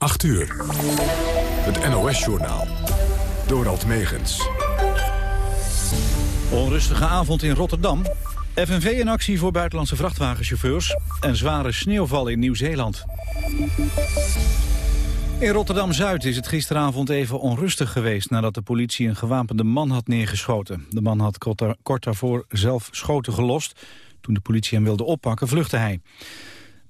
8 uur. Het NOS-journaal. Dorald Megens. Onrustige avond in Rotterdam. FNV in actie voor buitenlandse vrachtwagenchauffeurs. En zware sneeuwval in Nieuw-Zeeland. In Rotterdam-Zuid is het gisteravond even onrustig geweest... nadat de politie een gewapende man had neergeschoten. De man had kort daarvoor zelf schoten gelost. Toen de politie hem wilde oppakken, vluchtte hij.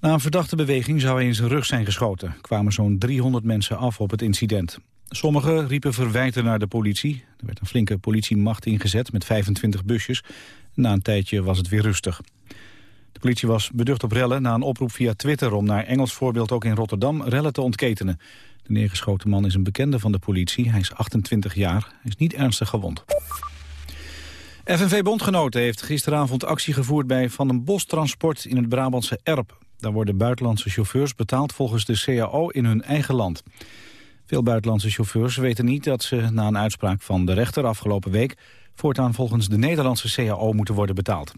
Na een verdachte beweging zou hij in zijn rug zijn geschoten. Kwamen zo'n 300 mensen af op het incident. Sommigen riepen verwijten naar de politie. Er werd een flinke politiemacht ingezet met 25 busjes. Na een tijdje was het weer rustig. De politie was beducht op rellen na een oproep via Twitter... om naar Engels voorbeeld ook in Rotterdam rellen te ontketenen. De neergeschoten man is een bekende van de politie. Hij is 28 jaar. Hij is niet ernstig gewond. FNV-bondgenoten heeft gisteravond actie gevoerd bij Van den Bos Transport in het Brabantse Erp. Daar worden buitenlandse chauffeurs betaald volgens de CAO in hun eigen land. Veel buitenlandse chauffeurs weten niet dat ze na een uitspraak van de rechter afgelopen week voortaan volgens de Nederlandse CAO moeten worden betaald.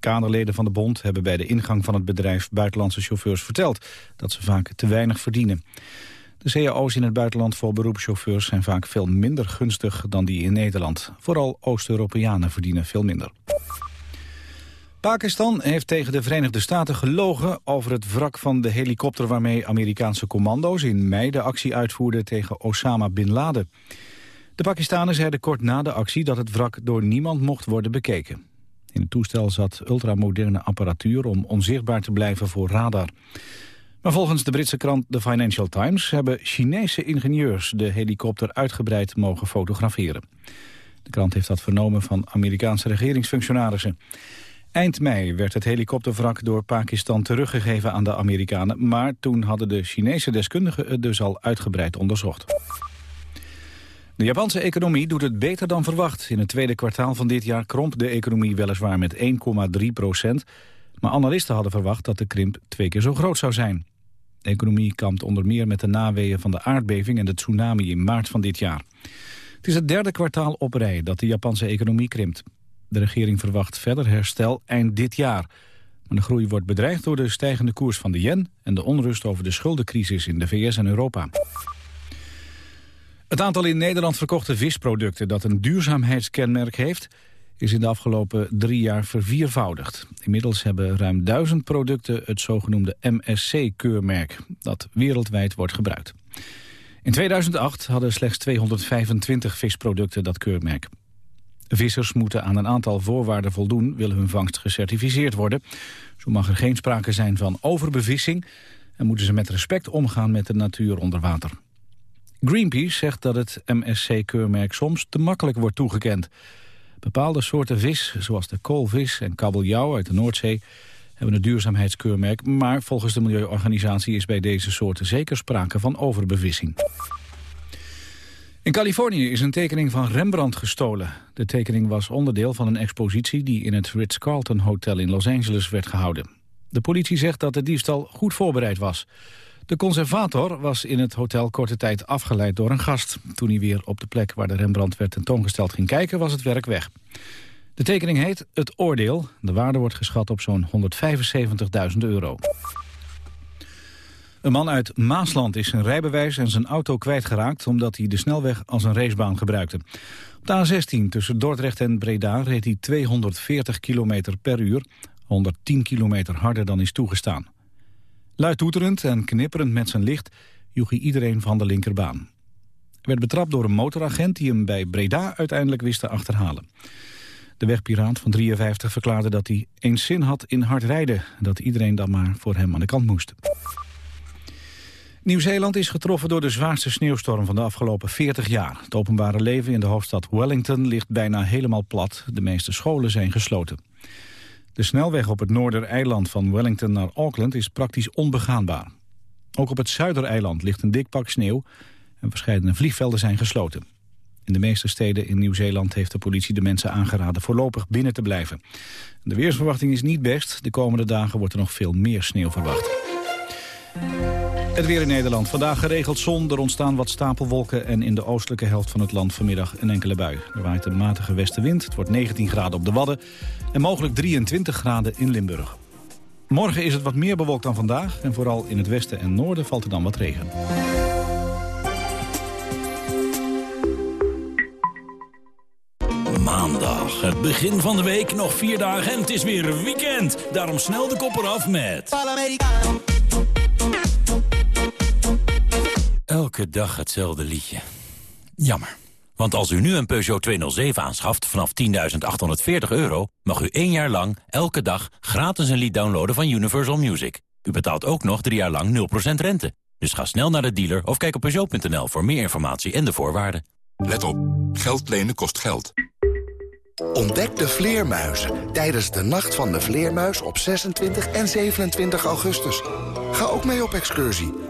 Kaderleden van de bond hebben bij de ingang van het bedrijf buitenlandse chauffeurs verteld dat ze vaak te weinig verdienen. De cao's in het buitenland voor beroepschauffeurs zijn vaak veel minder gunstig dan die in Nederland. Vooral Oost-Europeanen verdienen veel minder. Pakistan heeft tegen de Verenigde Staten gelogen over het wrak van de helikopter waarmee Amerikaanse commando's in mei de actie uitvoerden tegen Osama Bin Laden. De Pakistanen zeiden kort na de actie dat het wrak door niemand mocht worden bekeken. In het toestel zat ultramoderne apparatuur om onzichtbaar te blijven voor radar. Maar volgens de Britse krant The Financial Times hebben Chinese ingenieurs de helikopter uitgebreid mogen fotograferen. De krant heeft dat vernomen van Amerikaanse regeringsfunctionarissen. Eind mei werd het helikopterwrak door Pakistan teruggegeven aan de Amerikanen... maar toen hadden de Chinese deskundigen het dus al uitgebreid onderzocht. De Japanse economie doet het beter dan verwacht. In het tweede kwartaal van dit jaar kromp de economie weliswaar met 1,3 procent... maar analisten hadden verwacht dat de krimp twee keer zo groot zou zijn. De economie kampt onder meer met de naweeën van de aardbeving en de tsunami in maart van dit jaar. Het is het derde kwartaal op rij dat de Japanse economie krimpt. De regering verwacht verder herstel eind dit jaar. Maar de groei wordt bedreigd door de stijgende koers van de yen... en de onrust over de schuldencrisis in de VS en Europa. Het aantal in Nederland verkochte visproducten dat een duurzaamheidskenmerk heeft... is in de afgelopen drie jaar verviervoudigd. Inmiddels hebben ruim duizend producten het zogenoemde MSC-keurmerk... dat wereldwijd wordt gebruikt. In 2008 hadden slechts 225 visproducten dat keurmerk. Vissers moeten aan een aantal voorwaarden voldoen... wil hun vangst gecertificeerd worden. Zo mag er geen sprake zijn van overbevissing... en moeten ze met respect omgaan met de natuur onder water. Greenpeace zegt dat het MSC-keurmerk soms te makkelijk wordt toegekend. Bepaalde soorten vis, zoals de koolvis en kabeljauw uit de Noordzee... hebben een duurzaamheidskeurmerk, maar volgens de Milieuorganisatie... is bij deze soorten zeker sprake van overbevissing. In Californië is een tekening van Rembrandt gestolen. De tekening was onderdeel van een expositie die in het Ritz-Carlton Hotel in Los Angeles werd gehouden. De politie zegt dat de diefstal goed voorbereid was. De conservator was in het hotel korte tijd afgeleid door een gast. Toen hij weer op de plek waar de Rembrandt werd tentoongesteld ging kijken, was het werk weg. De tekening heet Het Oordeel. De waarde wordt geschat op zo'n 175.000 euro. Een man uit Maasland is zijn rijbewijs en zijn auto kwijtgeraakt... omdat hij de snelweg als een racebaan gebruikte. Op de A16 tussen Dordrecht en Breda reed hij 240 km per uur... 110 kilometer harder dan is toegestaan. Luid toeterend en knipperend met zijn licht joeg hij iedereen van de linkerbaan. Hij werd betrapt door een motoragent die hem bij Breda uiteindelijk wist te achterhalen. De wegpiraat van 53 verklaarde dat hij eens zin had in hard rijden... en dat iedereen dan maar voor hem aan de kant moest. Nieuw-Zeeland is getroffen door de zwaarste sneeuwstorm van de afgelopen 40 jaar. Het openbare leven in de hoofdstad Wellington ligt bijna helemaal plat. De meeste scholen zijn gesloten. De snelweg op het noordereiland van Wellington naar Auckland is praktisch onbegaanbaar. Ook op het zuidereiland ligt een dik pak sneeuw en verschillende vliegvelden zijn gesloten. In de meeste steden in Nieuw-Zeeland heeft de politie de mensen aangeraden voorlopig binnen te blijven. De weersverwachting is niet best. De komende dagen wordt er nog veel meer sneeuw verwacht. Het weer in Nederland. Vandaag geregeld zon. Er ontstaan wat stapelwolken en in de oostelijke helft van het land vanmiddag een enkele bui. Er waait een matige westenwind. Het wordt 19 graden op de Wadden en mogelijk 23 graden in Limburg. Morgen is het wat meer bewolkt dan vandaag. En vooral in het westen en noorden valt er dan wat regen. Maandag, het begin van de week, nog vier dagen en het is weer weekend. Daarom snel de kop af met... Elke dag hetzelfde liedje. Jammer. Want als u nu een Peugeot 207 aanschaft vanaf 10.840 euro... mag u één jaar lang, elke dag, gratis een lied downloaden van Universal Music. U betaalt ook nog drie jaar lang 0% rente. Dus ga snel naar de dealer of kijk op Peugeot.nl voor meer informatie en de voorwaarden. Let op, geld lenen kost geld. Ontdek de vleermuizen tijdens de Nacht van de Vleermuis op 26 en 27 augustus. Ga ook mee op excursie.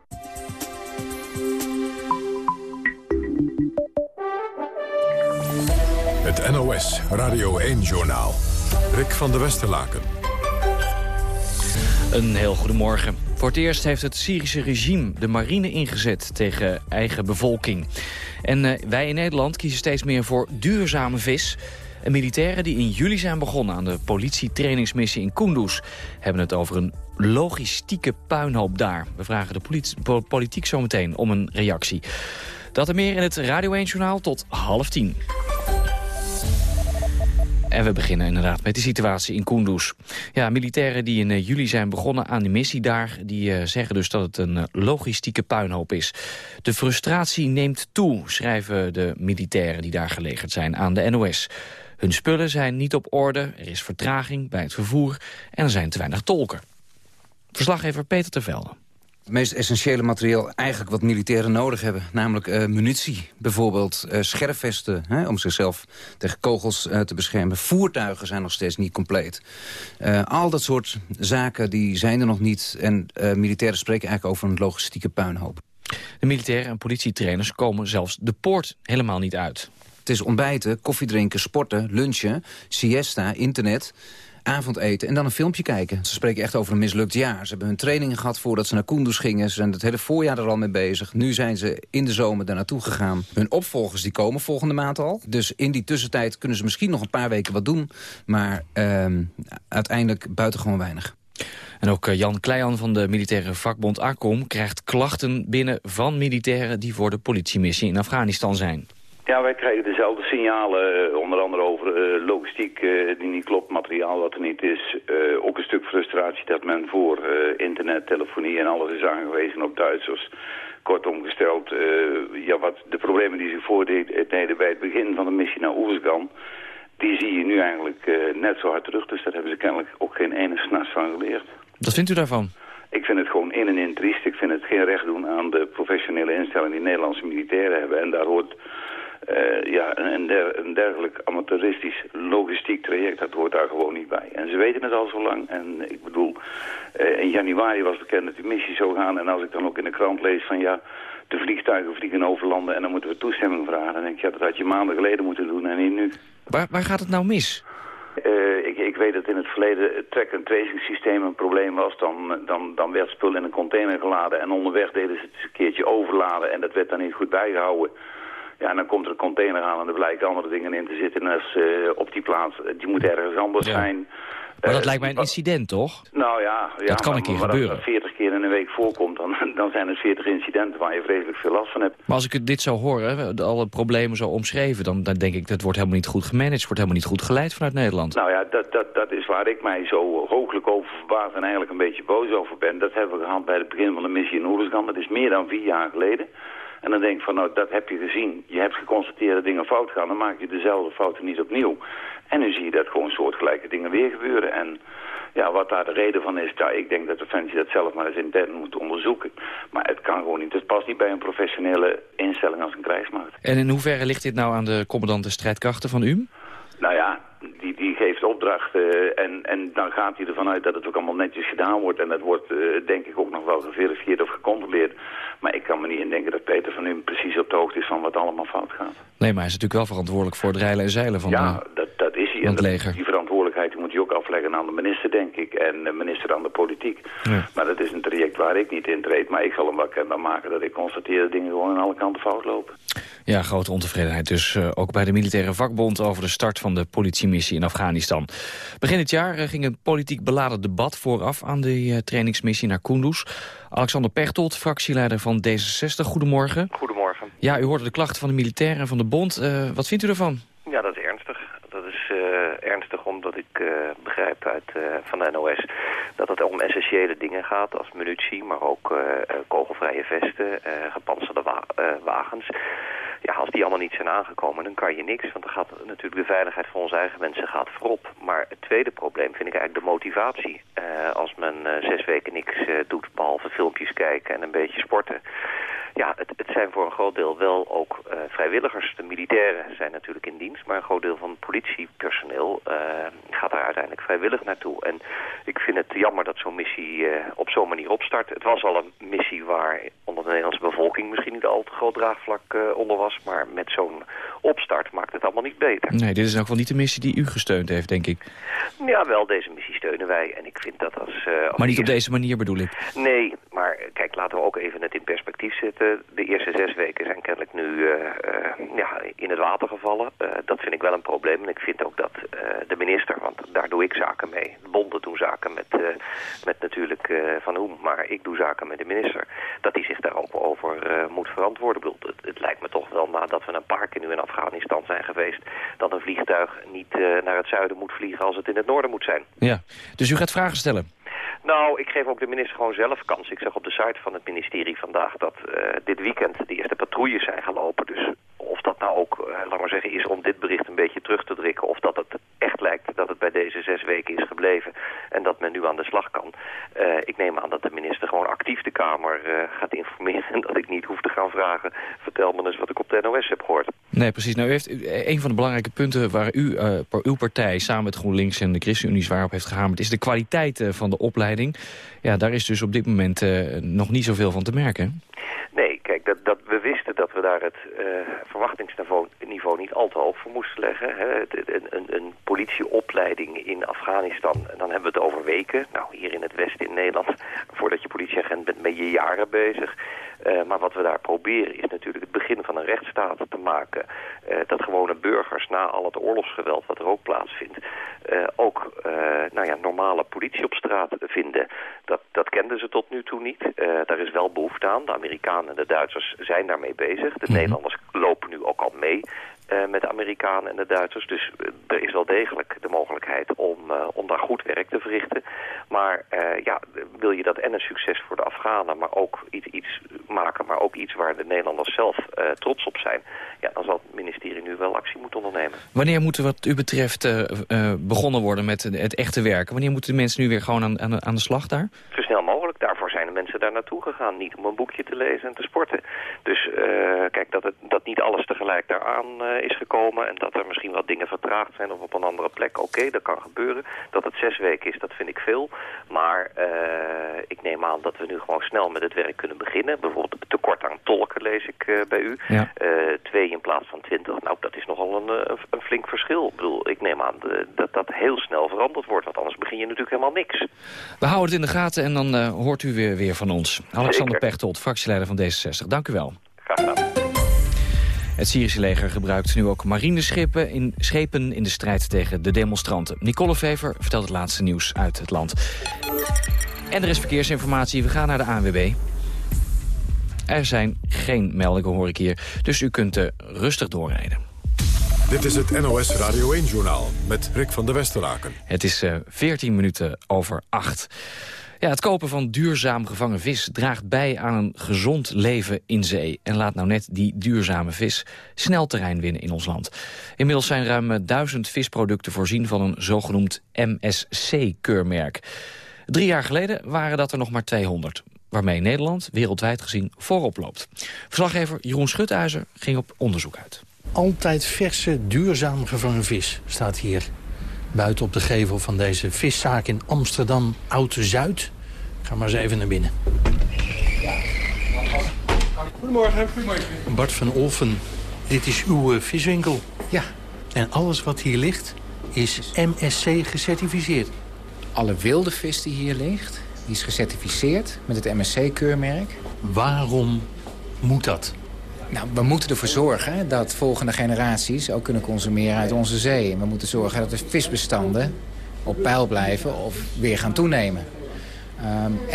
Het NOS Radio 1-journaal. Rick van der Westerlaken. Een heel goedemorgen. Voor het eerst heeft het Syrische regime de marine ingezet tegen eigen bevolking. En uh, wij in Nederland kiezen steeds meer voor duurzame vis. En militairen die in juli zijn begonnen aan de politietrainingsmissie in Kunduz... hebben het over een logistieke puinhoop daar. We vragen de politie, politiek zometeen om een reactie. Dat en meer in het Radio 1-journaal tot half tien. En we beginnen inderdaad met de situatie in Kunduz. Ja, militairen die in uh, juli zijn begonnen aan de missie daar... die uh, zeggen dus dat het een uh, logistieke puinhoop is. De frustratie neemt toe, schrijven de militairen die daar gelegerd zijn aan de NOS. Hun spullen zijn niet op orde, er is vertraging bij het vervoer... en er zijn te weinig tolken. Verslaggever Peter Tervelde het meest essentiële materieel eigenlijk wat militairen nodig hebben. Namelijk uh, munitie, bijvoorbeeld uh, scherfvesten hè, om zichzelf tegen kogels uh, te beschermen. Voertuigen zijn nog steeds niet compleet. al dat soort zaken die zijn er nog niet. En militairen spreken eigenlijk over een logistieke puinhoop. De militairen en politietrainers komen zelfs de poort helemaal niet uit. Het is ontbijten, koffiedrinken, sporten, lunchen, siesta, internet avondeten en dan een filmpje kijken. Ze spreken echt over een mislukt jaar. Ze hebben hun trainingen gehad voordat ze naar Kunduz gingen. Ze zijn het hele voorjaar er al mee bezig. Nu zijn ze in de zomer daar naartoe gegaan. Hun opvolgers die komen volgende maand al. Dus in die tussentijd kunnen ze misschien nog een paar weken wat doen. Maar uh, uiteindelijk buitengewoon weinig. En ook eh, Jan Kleijan van de militaire vakbond ACOM krijgt klachten binnen van militairen die voor de politiemissie in Afghanistan zijn. Ja, wij krijgen dezelfde signalen, eh, onder andere over uh, logistiek uh, die niet klopt, materiaal wat er niet is. Uh, ook een stuk frustratie dat men voor internet, telefonie en alles is aangewezen op Duitsers. Kortom gesteld, ja, wat de problemen die zich voordeden bij het begin van de missie naar Oersgan, die zie je nu eigenlijk net zo hard terug. Dus daar hebben ze kennelijk ook geen ene s'nachts van geleerd. Wat vindt u daarvan? Ik vind het gewoon in en in triest. Ik vind het geen recht doen aan de professionele instellingen die Nederlandse militairen hebben. En daar hoort uh, ja, een, der, een, dergelijk amateuristisch logistiek traject, dat hoort daar gewoon niet bij. En ze weten het al zo lang. En ik bedoel, uh, in januari was bekend dat die missie zou gaan. En als ik dan ook in de krant lees van ja, de vliegtuigen vliegen over landen en dan moeten we toestemming vragen. Dan denk ik, ja, dat had je maanden geleden moeten doen en niet nu. Waar, waar gaat het nou mis? Uh, ik, ik, weet dat in het verleden het track- tracing systeem een probleem was. Dan, dan, dan werd spul in een container geladen en onderweg deden ze het een keertje overladen en dat werd dan niet goed bijgehouden. Ja, en dan komt er een container aan en er blijken andere dingen in te zitten. En als, uh, op die plaats, die moet ergens anders zijn. Maar dat uh, lijkt mij een incident, toch? Nou ja, ja dat kan een keer gebeuren. Als dat 40 keer in een week voorkomt, dan, dan zijn het 40 incidenten waar je vreselijk veel last van hebt. Maar als ik dit zo hoor, hè, alle problemen zo omschreven, dan, dan denk ik dat wordt helemaal niet goed gemanaged, wordt helemaal niet goed geleid vanuit Nederland. Nou ja, dat, dat, dat is waar ik mij zo hooglijk over verbaasd en eigenlijk een beetje boos over ben. Dat hebben we gehad bij het begin van de missie in Oeruzgan. Dat is meer dan vier jaar geleden. En dan denk ik van, nou, dat heb je gezien. Je hebt geconstateerd dat dingen fout gaan. Dan maak je dezelfde fouten niet opnieuw. En nu zie je dat gewoon soortgelijke dingen weer gebeuren. En ja, wat daar de reden van is, daar, ik denk dat de Defensie dat zelf maar eens intern moet onderzoeken. Maar het kan gewoon niet. Het past niet bij een professionele instelling als een krijgsmacht. En in hoeverre ligt dit nou aan de commandant de strijdkrachten van u? Nou ja, die, die geeft opdrachten en, en dan gaat hij ervan uit dat het ook allemaal netjes gedaan wordt. En dat wordt uh, denk ik ook nog wel geverifieerd of gecontroleerd. Maar ik kan me niet indenken dat Peter van u precies op de hoogte is van wat allemaal fout gaat. Nee, maar hij is natuurlijk wel verantwoordelijk voor het rijlen en zeilen van, ja, dat, dat is leger. Die verantwoordelijkheid moet je ook afleggen aan de minister, denk ik. En de minister aan de politiek. Ja. Maar dat is een traject waar ik niet in treed. Maar ik zal hem wel kenbaar maken dat ik constateer dat dingen gewoon aan alle kanten fout lopen. Ja, grote ontevredenheid dus uh, ook bij de militaire vakbond... over de start van de politiemissie in Afghanistan. Begin dit jaar uh, ging een politiek beladen debat vooraf... aan de uh, trainingsmissie naar Kunduz. Alexander Pechtold, fractieleider van D66. Goedemorgen. Goedemorgen. Ja, u hoorde de klachten van de militairen en van de bond. wat vindt u ervan? Ja, dat is is ernstig omdat ik begrijp uit, van de NOS... dat het om essentiële dingen gaat als munitie... maar ook kogelvrije vesten, gepantserde wa wagens ja, als die allemaal niet zijn aangekomen, dan kan je niks. Want dan gaat natuurlijk de veiligheid van onze eigen mensen gaat voorop. Maar het tweede probleem vind ik eigenlijk de motivatie. Als men zes weken niks doet, behalve filmpjes kijken en een beetje sporten. Ja, het, het, zijn voor een groot deel wel ook uh, vrijwilligers. De militairen zijn natuurlijk in dienst, maar een groot deel van het politiepersoneel uh, gaat daar uiteindelijk vrijwillig naartoe. En ik vind het jammer dat zo'n missie uh, op zo'n manier opstart. Het was al een missie waar onder de Nederlandse bevolking misschien niet al te groot draagvlak onder was, maar met zo'n opstart maakt het allemaal niet beter. Nee, dit is ook wel niet de missie die u gesteund heeft, denk ik. Ja, wel, deze missie steunen wij en ik vind dat als... als maar niet op deze manier bedoel ik? Nee, maar kijk, laten we ook even het in perspectief zetten. De eerste zes weken zijn kennelijk nu uh, uh, ja, in het water gevallen. Dat vind ik wel een probleem. En ik vind ook dat de minister, want daar doe ik zaken mee. De bonden doen zaken met, met natuurlijk Van Hoem, maar ik doe zaken met de minister. Dat hij zich daar ook over moet verantwoorden. Het, het, lijkt me toch wel, nadat we een paar keer nu in Afghanistan zijn geweest... dat een vliegtuig niet naar het zuiden moet vliegen als het in het noorden moet zijn. Ja, dus u gaat vragen stellen? Nou, ik geef ook de minister gewoon zelf kans. Ik zag op de site van het ministerie vandaag dat uh, dit weekend de eerste patrouilles zijn gelopen. Dus of dat nou ook, uh, laat maar zeggen, is om dit bericht een beetje terug te drukken... of dat het echt lijkt dat het bij deze zes weken is gebleven en dat men nu aan de slag kan. Uh, ik neem aan dat de minister gewoon actief de Kamer gaat informeren... en dat ik niet hoef te gaan vragen, vertel me eens wat ik op de NOS heb gehoord. Nee, precies. Nou, u heeft een van de belangrijke punten waar u, uw partij samen met GroenLinks en de ChristenUnie zwaar op heeft gehamerd... is de kwaliteit van de opleiding. Ja, daar is dus op dit moment nog niet zoveel van te merken. Nee, kijk, dat, dat, we dat we daar het uh, verwachtingsniveau niveau niet al te hoog voor moesten leggen. Hè. Een, een, een, politieopleiding in Afghanistan, dan hebben we het over weken. Nou, hier in het westen in Nederland, voordat je politieagent bent, ben je jaren bezig. Uh, maar wat we daar proberen is natuurlijk het begin van een rechtsstaat te maken. Uh, dat gewone burgers na al het oorlogsgeweld wat er ook plaatsvindt... Uh, ook nou ja, normale politie op straat vinden. Dat, dat kenden ze tot nu toe niet. daar is wel behoefte aan. De Amerikanen en de Duitsers zijn daarmee bezig. De Nederlanders lopen nu ook al mee uh, met de Amerikanen en de Duitsers. Dus uh, er is wel degelijk de mogelijkheid om, uh, om daar goed werk te verrichten. Maar ja, wil je dat en een succes voor de Afghanen, maar ook iets, iets maken, maar ook iets waar de Nederlanders zelf trots op zijn, ja, dan zal het ministerie nu wel actie moeten ondernemen. Wanneer moet er wat u betreft begonnen worden met het echte werken? Wanneer moeten de mensen nu weer gewoon aan, aan de slag daar? Zo snel mogelijk. Daarvoor zijn mensen daar naartoe gegaan. Niet om een boekje te lezen en te sporten. Dus kijk, dat, het, dat niet alles tegelijk daaraan is gekomen en dat er misschien wat dingen vertraagd zijn of op een andere plek. Oké, okay, dat kan gebeuren. Dat het zes weken is, dat vind ik veel. Maar uh, ik neem aan dat we nu gewoon snel met het werk kunnen beginnen. Bijvoorbeeld tekort aan tolken lees ik uh, bij u. Ja. Uh, twee in plaats van twintig. Nou, dat is nogal een, een flink verschil. Ik bedoel, ik neem aan dat dat heel snel veranderd wordt. Want anders begin je natuurlijk helemaal niks. We houden het in de gaten en dan hoort u weer, weer van ons. Alexander Zeker. Pechtold, fractieleider van D66. Dank u wel. Graag gedaan. Het Syrische leger gebruikt nu ook marineschepen in, schepen in de strijd tegen de demonstranten. Nicole Vever vertelt het laatste nieuws uit het land. En er is verkeersinformatie. We gaan naar de ANWB. Er zijn geen meldingen, hoor ik hier. Dus u kunt uh, rustig doorrijden. Dit is het NOS Radio 1-journaal met Rick van der Westeraken. Het is uh, 14 minuten over 8. Ja, het kopen van duurzaam gevangen vis draagt bij aan een gezond leven in zee. En laat nou net die duurzame vis snel terrein winnen in ons land. Inmiddels zijn ruim duizend visproducten voorzien van een zogenoemd MSC-keurmerk. Drie jaar geleden waren dat er nog maar 200 waarmee Nederland wereldwijd gezien voorop loopt. Verslaggever Jeroen Schutijzer ging op onderzoek uit. Altijd verse, duurzaam gevangen vis staat hier buiten op de gevel van deze viszaak in Amsterdam Oud-Zuid. Ga maar eens even naar binnen. Goedemorgen. Goedemorgen. Bart van Olfen, dit is uw uh, viswinkel. Ja. En alles wat hier ligt, is MSC gecertificeerd. Alle wilde vis die hier ligt, die is gecertificeerd met het MSC-keurmerk. Waarom moet dat? Nou, we moeten ervoor zorgen dat volgende generaties ook kunnen consumeren uit onze zee. En we moeten zorgen dat de visbestanden op peil blijven of weer gaan toenemen.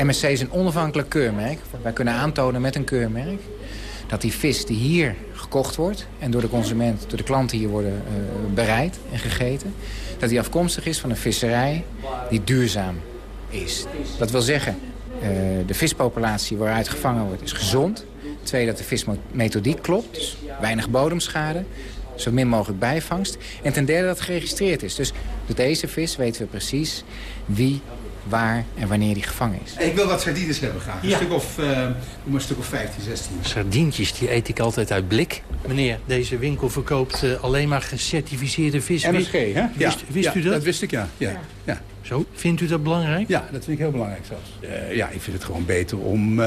MSC is een onafhankelijk keurmerk. Wij kunnen aantonen met een keurmerk dat die vis die hier gekocht wordt... en door de consument, door de klanten hier worden uh, bereid en gegeten... dat die afkomstig is van een visserij die duurzaam is. Dat wil zeggen, uh, de vispopulatie waaruit gevangen wordt is gezond. Twee, dat de vismethodiek klopt, dus weinig bodemschade zo min mogelijk bijvangst. En ten derde dat het geregistreerd is. Dus door deze vis weten we precies wie, waar en wanneer die gevangen is. Ik wil wat sardines hebben graag. Een, stuk, of, uh, een stuk of 15, 16. Sardientjes, die eet ik altijd uit blik. Meneer, deze winkel verkoopt uh, alleen maar gecertificeerde vis. MSG, hè? Ja. Wist, wist ja, u dat? dat wist ik, ja. ja. ja. Zo, vindt u dat belangrijk? Ja, dat vind ik heel belangrijk zelfs. Uh, ja, ik vind het gewoon beter om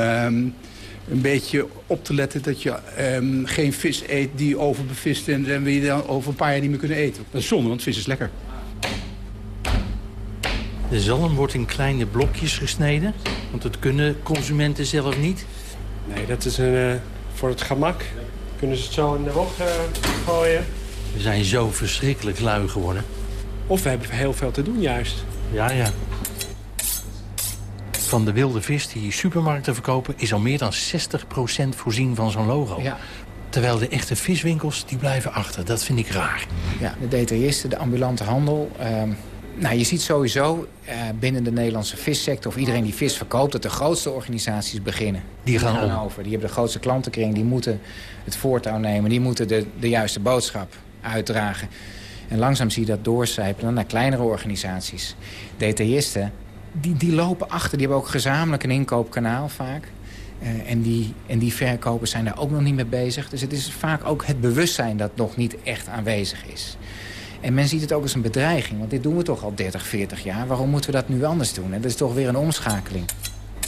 een beetje op te letten dat je um, geen vis eet die overbevist is... en we je dan over een paar jaar niet meer kunnen eten. Dat is zonde, want vis is lekker. De zalm wordt in kleine blokjes gesneden, want dat kunnen consumenten zelf niet. Nee, dat is een, uh, voor het gemak. Kunnen ze het zo in de wok uh, gooien. We zijn zo verschrikkelijk lui geworden. Of we hebben heel veel te doen juist. Ja, ja. Van de wilde vis die supermarkten verkopen... is al meer dan 60% voorzien van zo'n logo. Ja. Terwijl de echte viswinkels, die blijven achter. Dat vind ik raar. Ja, de detailisten, de ambulante handel... Uh, nou, je ziet sowieso uh, binnen de Nederlandse vissector... of iedereen die vis verkoopt, dat de grootste organisaties beginnen. Die gaan, die gaan over. Die hebben de grootste klantenkring. Die moeten het voortouw nemen. Die moeten de, de juiste boodschap uitdragen. En langzaam zie je dat doorcijpelen naar kleinere organisaties. Detailisten, die, die lopen achter. Die hebben ook gezamenlijk een inkoopkanaal vaak. Uh, en, die, en die verkopers zijn daar ook nog niet mee bezig. Dus het is vaak ook het bewustzijn dat nog niet echt aanwezig is. En men ziet het ook als een bedreiging. Want dit doen we toch al 30, 40 jaar. Waarom moeten we dat nu anders doen? En dat is toch weer een omschakeling.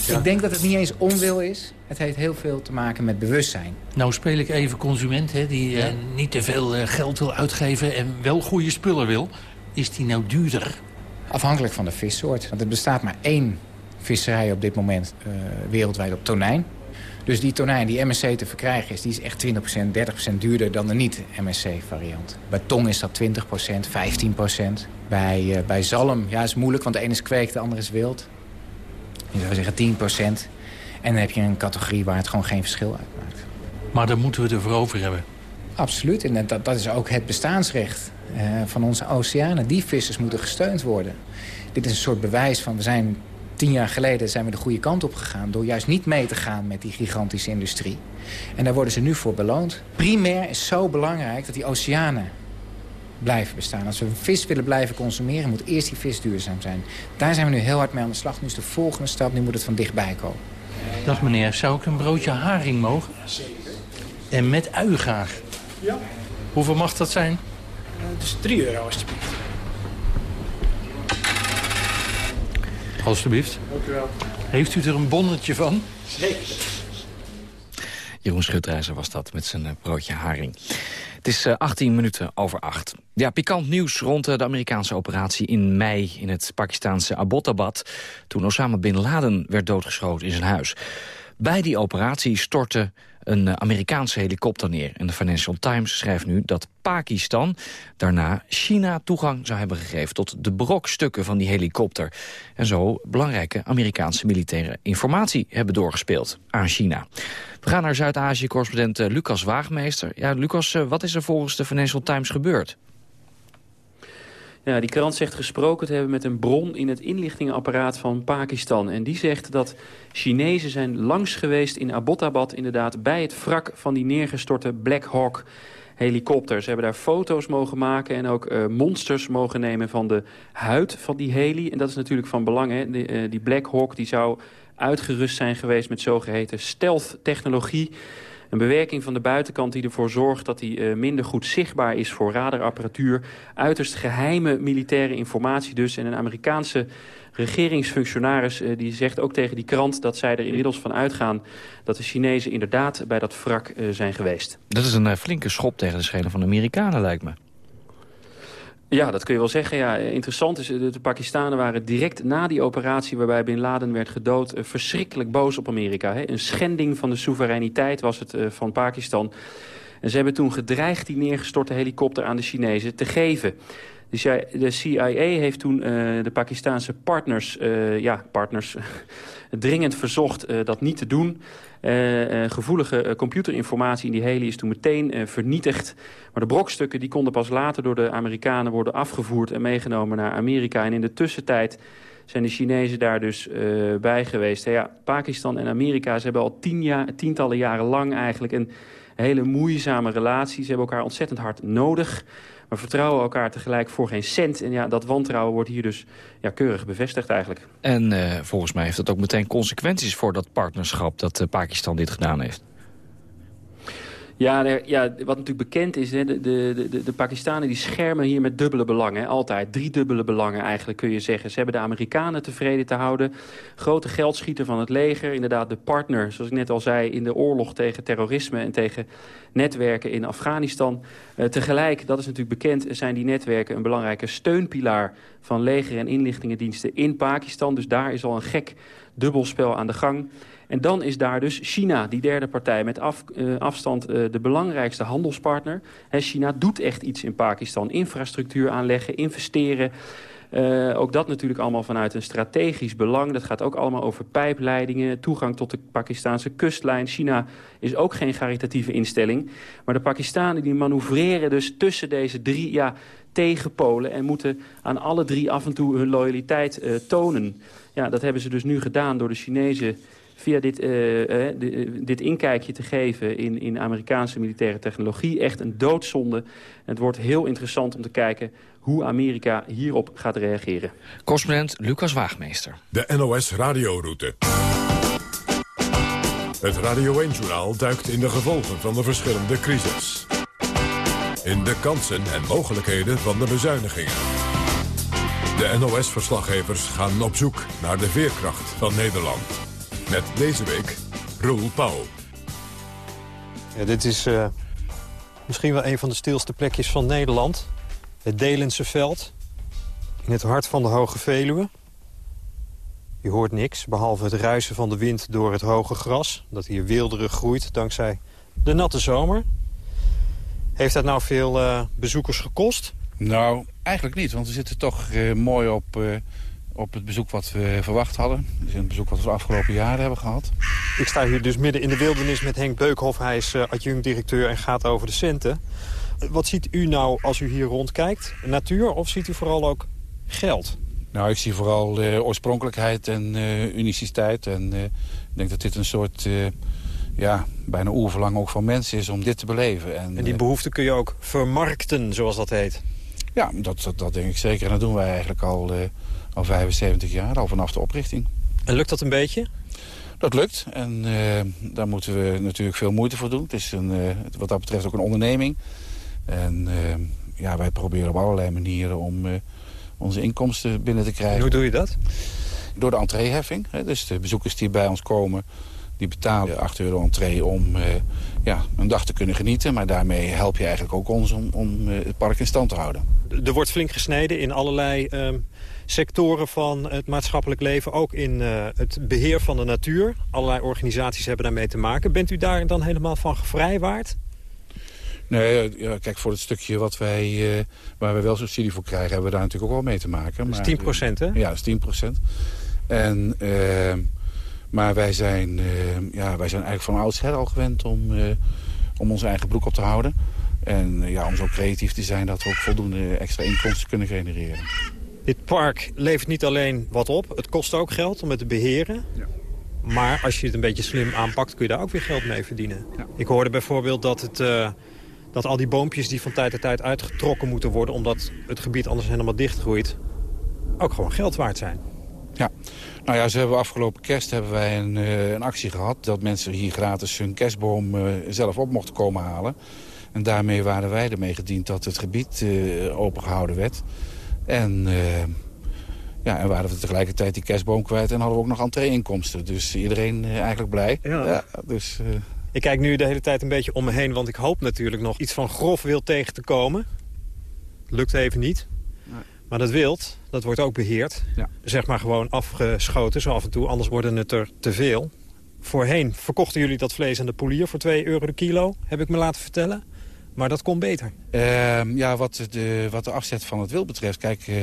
Ja. Ik denk dat het niet eens onwil is. Het heeft heel veel te maken met bewustzijn. Nou speel ik even consument, hè, die ja. uh, niet te veel uh, geld wil uitgeven... en wel goede spullen wil. Is die nou duurder? Afhankelijk van de vissoort. Want er bestaat maar één visserij op dit moment uh, wereldwijd op tonijn. Dus die tonijn die MSC te verkrijgen is, die is echt 20%, 30% duurder dan de niet-MSC-variant. Bij tong is dat 20%, 15%. Bij, uh, bij zalm, ja, is moeilijk, want de ene is kweek, de andere is wild. Je zou zeggen 10%. En dan heb je een categorie waar het gewoon geen verschil uitmaakt. Maar daar moeten we ervoor over hebben. Absoluut, en dat, dat is ook het bestaansrecht van onze oceanen. Die vissers moeten gesteund worden. Dit is een soort bewijs van we zijn tien jaar geleden zijn we de goede kant op gegaan... door juist niet mee te gaan met die gigantische industrie. En daar worden ze nu voor beloond. Primair is zo belangrijk dat die oceanen blijven bestaan. Als we vis willen blijven consumeren, moet eerst die vis duurzaam zijn. Daar zijn we nu heel hard mee aan de slag. Nu is de volgende stap, nu moet het van dichtbij komen. Dag meneer, zou ik een broodje haring mogen? En met ui graag. Ja. Hoeveel mag dat zijn? Uh, dus 3 euro alsjeblieft. Alsjeblieft. Dank u wel. Heeft u er een bonnetje van? Zeker. Jeroen Schutreizer was dat met zijn broodje haring. Het is uh, 18 minuten over 8. Ja, pikant nieuws rond de Amerikaanse operatie in mei... in het Pakistanse Abbottabad... toen Osama Bin Laden werd doodgeschoten in zijn huis. Bij die operatie stortte een uh, Amerikaanse helikopter neer. En de Financial Times schrijft nu dat Pakistan daarna China toegang zou hebben gegeven... tot de brokstukken van die helikopter. En zo belangrijke Amerikaanse militaire informatie hebben doorgespeeld aan China. We gaan naar Zuid-Azië-correspondent uh, Lucas Waagmeester. Ja, Lucas, uh, wat is er volgens de Financial Times gebeurd? Ja, die krant zegt gesproken te hebben met een bron in het inlichtingenapparaat van Pakistan. En die zegt dat Chinezen zijn langs geweest in Abbottabad... inderdaad bij het wrak van die neergestorte Black Hawk helikopter. Ze hebben daar foto's mogen maken en ook uh, monsters mogen nemen van de huid van die heli. En dat is natuurlijk van belang. Hè? Die, uh, die Black Hawk die zou uitgerust zijn geweest met zogeheten stealth-technologie... Een bewerking van de buitenkant die ervoor zorgt dat hij uh, minder goed zichtbaar is voor radarapparatuur. Uiterst geheime militaire informatie dus. En een Amerikaanse regeringsfunctionaris uh, die zegt ook tegen die krant... dat zij er inmiddels van uitgaan dat de Chinezen inderdaad bij dat wrak uh, zijn geweest. Dat is een flinke schop tegen de schenen van de Amerikanen, lijkt me. Ja, dat kun je wel zeggen. Ja, interessant is, de Pakistanen waren direct na die operatie... waarbij Bin Laden werd gedood, eh, verschrikkelijk boos op Amerika. Hè. Een schending van de soevereiniteit was het uh, van Pakistan. En ze hebben toen gedreigd die neergestorte helikopter aan de Chinezen te geven. De CIA heeft toen de Pakistaanse partners, ja, partners dringend verzocht dat niet te doen... Uh, gevoelige uh, computerinformatie in die heli is toen meteen vernietigd. Maar de brokstukken die konden pas later door de Amerikanen worden afgevoerd... en meegenomen naar Amerika. En in de tussentijd zijn de Chinezen daar dus bij geweest. Ja, Pakistan en Amerika ze hebben al tien jaar, tientallen jaren lang eigenlijk... een hele moeizame relatie. Ze hebben elkaar ontzettend hard nodig maar vertrouwen elkaar tegelijk voor geen cent. En ja, dat wantrouwen wordt hier dus ja, keurig bevestigd eigenlijk. En uh, volgens mij heeft dat ook meteen consequenties voor dat partnerschap... dat uh, Pakistan dit gedaan heeft. Ja, ja, wat natuurlijk bekend is, hè, de, de, de, de Pakistanen die schermen hier met dubbele belangen. Altijd, drie dubbele belangen eigenlijk kun je zeggen. Ze hebben de Amerikanen tevreden te houden. Grote geldschieter van het leger. Inderdaad de partner, zoals ik net al zei, in de oorlog tegen terrorisme en tegen netwerken in Afghanistan. Uh, tegelijk, dat is natuurlijk bekend, zijn die netwerken een belangrijke steunpilaar van leger- en inlichtingendiensten in Pakistan. Dus daar is al een gek dubbelspel aan de gang. En dan is daar dus China, die derde partij, met uh, afstand uh, de belangrijkste handelspartner. He, China doet echt iets in Pakistan. Infrastructuur aanleggen, investeren. Uh, ook dat natuurlijk allemaal vanuit een strategisch belang. Dat gaat ook allemaal over pijpleidingen, toegang tot de Pakistanse kustlijn. China is ook geen caritatieve instelling. Maar de Pakistanen die manoeuvreren dus tussen deze drie ja, tegenpolen... en moeten aan alle drie af en toe hun loyaliteit tonen. Ja, dat hebben ze dus nu gedaan door de Chinezen via dit, uh, uh, dit inkijkje te geven in, in Amerikaanse militaire technologie. Echt een doodzonde. het wordt heel interessant om te kijken hoe Amerika hierop gaat reageren. Correspondent Lucas Waagmeester. De NOS radioroute. Het Radio 1-journaal duikt in de gevolgen van de verschillende crisis. In de kansen en mogelijkheden van de bezuinigingen. De NOS-verslaggevers gaan op zoek naar de veerkracht van Nederland. Met deze week Roel Pauw. Ja, dit is uh, misschien wel een van de stilste plekjes van Nederland. Het Delense veld. In het hart van de Hoge Veluwe. Je hoort niks, behalve het ruisen van de wind door het hoge gras... dat hier weelderig groeit dankzij de natte zomer. Heeft dat nou veel uh, bezoekers gekost? Nou, eigenlijk niet, want we zitten toch uh, mooi op, uh, op het bezoek wat we verwacht hadden. Dus een bezoek wat we de afgelopen jaren hebben gehad. Ik sta hier dus midden in de wildernis met Henk Beukhoff. Hij is adjunct-directeur en gaat over de centen. Wat ziet u nou als u hier rondkijkt? Natuur of ziet u vooral ook geld? Nou, ik zie vooral uh, oorspronkelijkheid en uh, uniciteit. En uh, ik denk dat dit een soort, ja, bijna oerverlang ook van mensen is om dit te beleven. En, en die behoefte kun je ook vermarkten, zoals dat heet? Ja, dat, dat, dat denk ik zeker. En dat doen wij eigenlijk al, al 75 jaar, al vanaf de oprichting. En lukt dat een beetje? Dat lukt. En daar moeten we natuurlijk veel moeite voor doen. Het is een, wat dat betreft ook een onderneming. En ja, wij proberen op allerlei manieren om onze inkomsten binnen te krijgen. En hoe doe je dat? Door de entreeheffing. Dus de bezoekers die bij ons komen, die betalen 8 euro entree om ja, een dag te kunnen genieten. Maar daarmee help je eigenlijk ook ons om, om het park in stand te houden. Er wordt flink gesneden in allerlei um, sectoren van het maatschappelijk leven. Ook in uh, het beheer van de natuur. Allerlei organisaties hebben daarmee te maken. Bent u daar dan helemaal van gevrijwaard? Nee, ja, kijk, voor het stukje wat wij, uh, waar we wel subsidie voor krijgen... hebben we daar natuurlijk ook wel mee te maken. Dat is 10 procent, hè? Ja, dat is 10 procent. En, uh, maar wij zijn, uh, ja, wij zijn eigenlijk van oudsher al gewend om, om onze eigen broek op te houden. En ja, om zo creatief te zijn dat we ook voldoende extra inkomsten kunnen genereren. Dit park levert niet alleen wat op, het kost ook geld om het te beheren. Ja. Maar als je het een beetje slim aanpakt, kun je daar ook weer geld mee verdienen. Ja. Ik hoorde bijvoorbeeld dat het dat al die boompjes die van tijd tot tijd uitgetrokken moeten worden... omdat het gebied anders helemaal dichtgroeit, ook gewoon geld waard zijn. Ja, nou ja, ze hebben afgelopen kerst hebben wij een, uh, een actie gehad... dat mensen hier gratis hun kerstboom uh, zelf op mochten komen halen. En daarmee waren wij ermee gediend dat het gebied opengehouden werd. En, ja, en waren we tegelijkertijd die kerstboom kwijt... en hadden we ook nog entree-inkomsten. Dus iedereen eigenlijk blij. Ja. ja dus, ik kijk nu de hele tijd een beetje om me heen, want ik hoop natuurlijk nog iets van grof wil tegen te komen. Lukt even niet. Maar dat wild, dat wordt ook beheerd. Ja. Zeg maar gewoon afgeschoten zo af en toe, anders worden het er te veel. Voorheen verkochten jullie dat vlees aan de polier voor 2 euro de kilo, heb ik me laten vertellen. Maar dat komt beter. Ehm, ja, wat de, wat de afzet van het wild betreft... kijk, eh,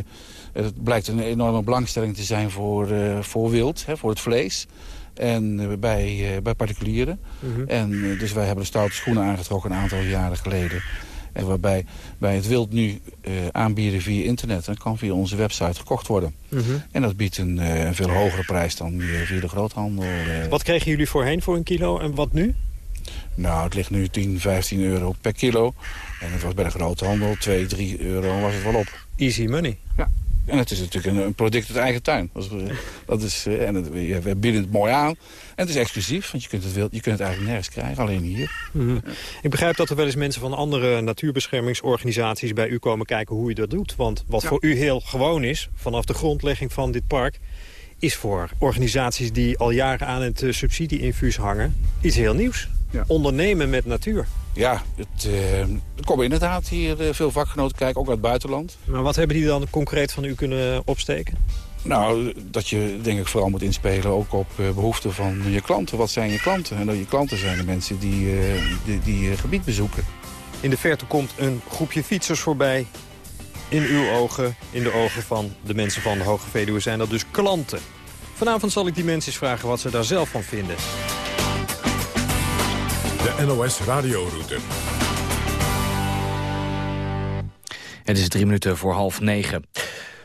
het blijkt een enorme belangstelling te zijn voor, eh, voor wild, hè, voor het vlees. En eh, bij, bij particulieren. Mhm. En dus wij hebben de stoute schoenen aangetrokken een aantal jaren geleden. En waarbij wij het wild nu aanbieden via internet. En kan via onze website gekocht worden. Mhm. En dat biedt een, een veel hogere prijs dan via de groothandel. Wat kregen jullie voorheen voor een kilo en wat nu? Nou, het ligt nu 10, 15 euro per kilo. En het was bij de groothandel 2, 3 euro was het wel op. Easy money. Ja. En het is natuurlijk een, product uit eigen tuin. Dat is, eh, eh, en het, we bieden het mooi aan. En het is exclusief, want je kunt het, je kunt het eigenlijk nergens krijgen, alleen hier. Mhm. Ik begrijp dat er wel eens mensen van andere natuurbeschermingsorganisaties bij u komen kijken hoe u dat doet. Want wat Ja. voor u heel gewoon is, vanaf de grondlegging van dit park... is voor organisaties die al jaren aan het eh, subsidieinfuus hangen iets heel nieuws. Ondernemen met natuur. Ja, het, eh, er komen inderdaad hier eh, veel vakgenoten kijken, ook uit het buitenland. Maar wat hebben die dan concreet van u kunnen opsteken? Nou, dat je denk ik vooral moet inspelen ook op eh, behoeften van je klanten. Wat zijn je klanten? En dat je klanten zijn de mensen die, eh, die, die eh, gebied bezoeken. In de verte komt een groepje fietsers voorbij. In uw ogen, in de ogen van de mensen van de Hoge Veluwe zijn dat dus klanten. Vanavond zal ik die mensen eens vragen wat ze daar zelf van vinden. De NOS Radioroute. Het is drie minuten voor half negen.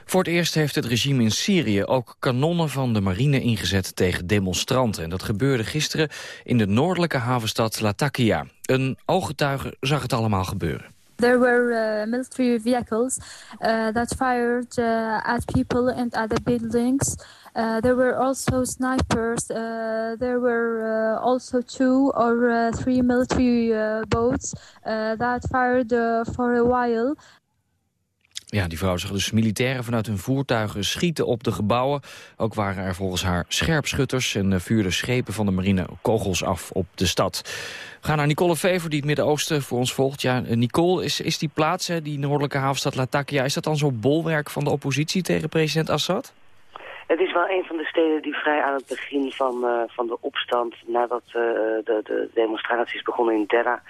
Voor het eerst heeft het regime in Syrië ook kanonnen van de marine ingezet tegen demonstranten. En dat gebeurde gisteren in de noordelijke havenstad Latakia. Een ooggetuige zag het allemaal gebeuren. There were uh, military vehicles uh, that fired uh, at people and other buildings. Uh, there were also snipers. Uh, there were uh, also two or three military boats that fired for a while. Ja, die vrouw zag dus militairen vanuit hun voertuigen schieten op de gebouwen. Ook waren er volgens haar scherpschutters en uh, vuurden schepen van de marine kogels af op de stad. We gaan naar Nicole Fever, die het Midden-Oosten voor ons volgt. Ja, Nicole, is, is die plaats, hè, die noordelijke havenstad Latakia... is dat dan zo'n bolwerk van de oppositie tegen president Assad? Het is wel een van de steden die vrij aan het begin van, uh, van de opstand... nadat de, de demonstraties begonnen in Derra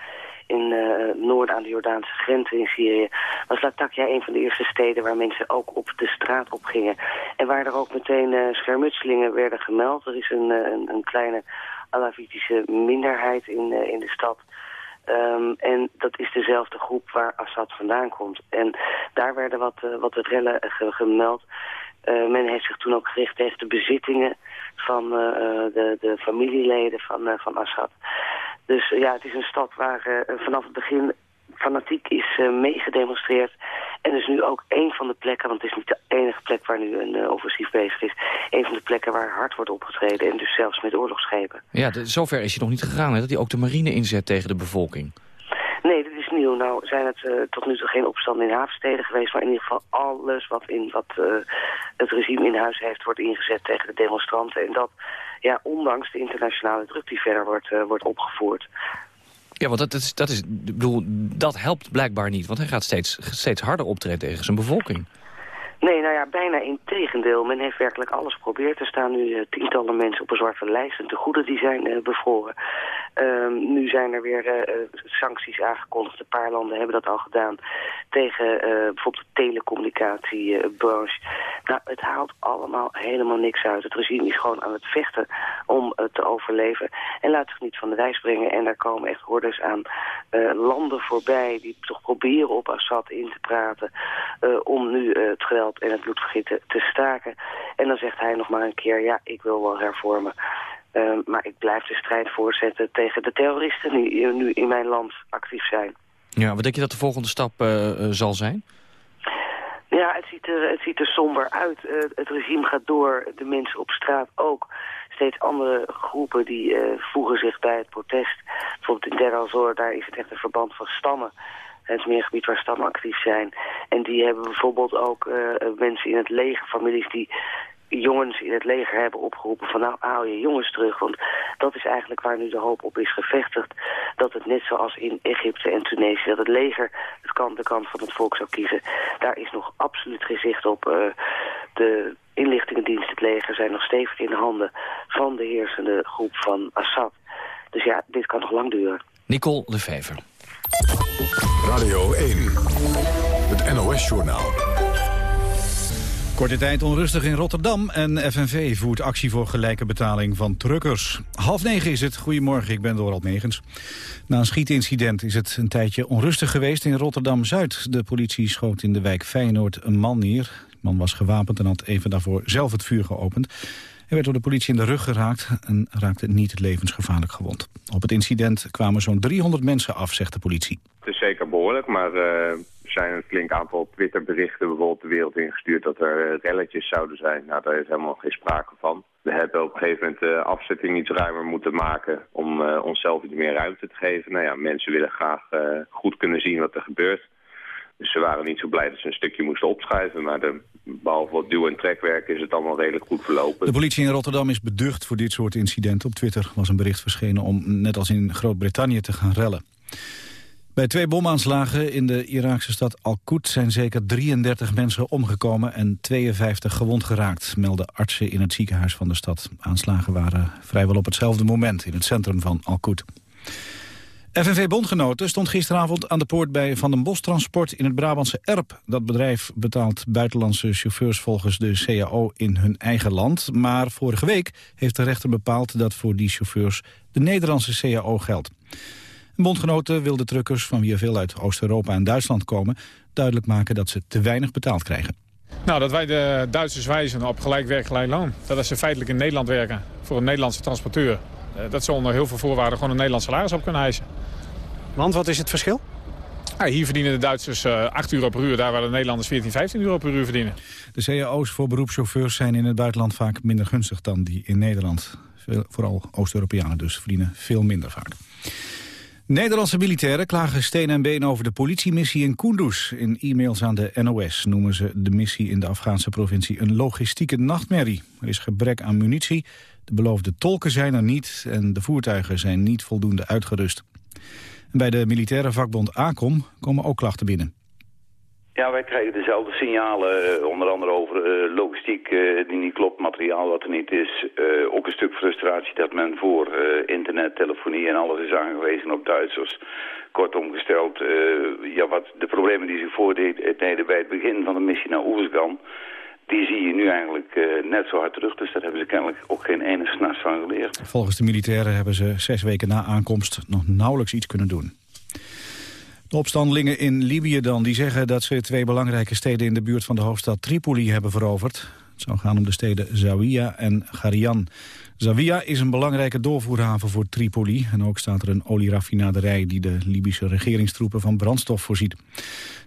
in uh, noord aan de Jordaanse grens in Syrië... was Latakia een van de eerste steden waar mensen ook op de straat op gingen. En waar er ook meteen uh, schermutselingen werden gemeld. Er is een, een, een kleine Alawitische minderheid in, in de stad... Um, en dat is dezelfde groep waar Assad vandaan komt. En daar werden wat, wat rellen gemeld. Men heeft zich toen ook gericht tegen de bezittingen van de, de familieleden van, van Assad. Dus ja, het is een stad waar vanaf het begin fanatiek is meegedemonstreerd. En is nu ook een van de plekken, want het is niet de enige plek waar nu een offensief bezig is. Een van de plekken waar hard wordt opgetreden en dus zelfs met oorlogsschepen. Ja, zover is hij nog niet gegaan, hè, dat hij ook de marine inzet tegen de bevolking. Nee, dit is nieuw. Nou zijn het uh, tot nu toe geen opstanden in havensteden geweest... maar in ieder geval alles wat, in, wat uh, het regime in huis heeft... wordt ingezet tegen de demonstranten. En dat, ja, ondanks de internationale druk die verder wordt, uh, wordt opgevoerd. Ja, want dat, is, dat, is, bedoel, dat helpt blijkbaar niet. Want hij gaat steeds, steeds harder optreden tegen zijn bevolking. Nee, nou ja, bijna in tegendeel. Men heeft werkelijk alles geprobeerd. Er staan nu uh, tientallen mensen op een zwarte lijst. En de goede die zijn uh, bevroren. Um, nu zijn er weer uh, sancties aangekondigd. Een paar landen hebben dat al gedaan. Tegen bijvoorbeeld de telecommunicatiebranche. nou, het haalt allemaal helemaal niks uit. Het regime is gewoon aan het vechten om te overleven. En laat zich niet van de wijs brengen. En daar komen echt hordes aan landen voorbij. Die toch proberen op Assad in te praten. om nu het geweld en het bloedvergieten te staken. En dan zegt hij nog maar een keer, ja, ik wil wel hervormen. Uh, maar ik blijf de strijd voortzetten tegen de terroristen die nu in mijn land actief zijn. Ja, wat denk je dat de volgende stap uh, uh, zal zijn? Ja, het ziet er, het ziet er somber uit. het regime gaat door, de mensen op straat ook. Steeds andere groepen die voegen zich bij het protest. Bijvoorbeeld in al-Zor, daar is het echt een verband van stammen. Het is meer een gebied waar stammen actief zijn. En die hebben bijvoorbeeld ook uh, mensen in het leger, families die jongens in het leger hebben opgeroepen van nou haal je jongens terug. Want dat is eigenlijk waar nu de hoop op is gevestigd. Dat het net zoals in Egypte en Tunesië, dat het leger het kant de kant van het volk zou kiezen. Daar is nog absoluut geen zicht op. Uh, de inlichtingendienst, het leger, zijn nog stevig in de handen van de heersende groep van Assad. Dus ja, dit kan nog lang duren. Nicole de Vever. Radio 1, het NOS-journaal. Korte tijd onrustig in Rotterdam en FNV voert actie voor gelijke betaling van truckers. Half negen is het. Goedemorgen, ik ben Dorald Megens. Na een schietincident is het een tijdje onrustig geweest in Rotterdam-Zuid. De politie schoot in de wijk Feyenoord een man neer. De man was gewapend en had even daarvoor zelf het vuur geopend. Hij werd door de politie in de rug geraakt en raakte niet levensgevaarlijk gewond. Op het incident kwamen zo'n 300 mensen af, zegt de politie. Het is zeker behoorlijk, maar uh, zijn een flink aantal Twitterberichten bijvoorbeeld de wereld ingestuurd dat er eh, relletjes zouden zijn. Nou, daar is helemaal geen sprake van. We hebben op een gegeven moment de afzetting iets ruimer moeten maken om onszelf iets meer ruimte te geven. Nou ja, mensen willen graag goed kunnen zien wat er gebeurt. Dus ze waren niet zo blij dat ze een stukje moesten opschuiven. Maar de, behalve wat duw- en trekwerk is het allemaal redelijk goed verlopen. De politie in Rotterdam is beducht voor dit soort incidenten. Op Twitter was een bericht verschenen om net als in Groot-Brittannië te gaan rellen. Bij twee bomaanslagen in de Iraakse stad Al-Qud zijn zeker 33 mensen omgekomen en 52 gewond geraakt, melden artsen in het ziekenhuis van de stad. Aanslagen waren vrijwel op hetzelfde moment in het centrum van Al-Qud. FNV-bondgenoten stond gisteravond aan de poort bij Van den Bos Transport in het Brabantse Erp. Dat bedrijf betaalt buitenlandse chauffeurs volgens de CAO in hun eigen land. Maar vorige week heeft de rechter bepaald dat voor die chauffeurs de Nederlandse CAO geldt. Bondgenoten wil de truckers, van wie er veel uit Oost-Europa en Duitsland komen... duidelijk maken dat ze te weinig betaald krijgen. Nou, dat wij de Duitsers wijzen op gelijk werk, gelijk loon. Dat ze feitelijk in Nederland werken voor een Nederlandse transporteur. Eh, dat ze onder heel veel voorwaarden gewoon een Nederlands salaris op kunnen eisen. Want wat is het verschil? Ja, hier verdienen de Duitsers 8 eh, euro per uur, daar waar de Nederlanders 14, 15 euro per uur verdienen. De cao's voor beroepschauffeurs zijn in het buitenland vaak minder gunstig dan die in Nederland. vooral Oost-Europeanen dus verdienen veel minder vaak. Nederlandse militairen klagen steen en been over de politiemissie in Kunduz. In e-mails aan de NOS noemen ze de missie in de Afghaanse provincie een logistieke nachtmerrie. Er is gebrek aan munitie, de beloofde tolken zijn er niet en de voertuigen zijn niet voldoende uitgerust. Bij de militaire vakbond ACOM komen ook klachten binnen. Ja, wij krijgen dezelfde signalen, eh, onder andere over uh, logistiek uh, die niet klopt, materiaal wat er niet is. Ook een stuk frustratie dat men voor internet, telefonie en alles is aangewezen op Duitsers. Kortom gesteld, ja, wat de problemen die zich voordeden bij het begin van de missie naar Oersgan, die zie je nu eigenlijk net zo hard terug. Dus daar hebben ze kennelijk ook geen ene s'nachts van geleerd. Volgens de militairen hebben ze zes weken na aankomst nog nauwelijks iets kunnen doen. De opstandelingen in Libië dan, die zeggen dat ze twee belangrijke steden in de buurt van de hoofdstad Tripoli hebben veroverd. Het zou gaan om de steden Zawiya en Garian. Zawiya is een belangrijke doorvoerhaven voor Tripoli. En ook staat er een olieraffinaderij die de Libische regeringstroepen van brandstof voorziet.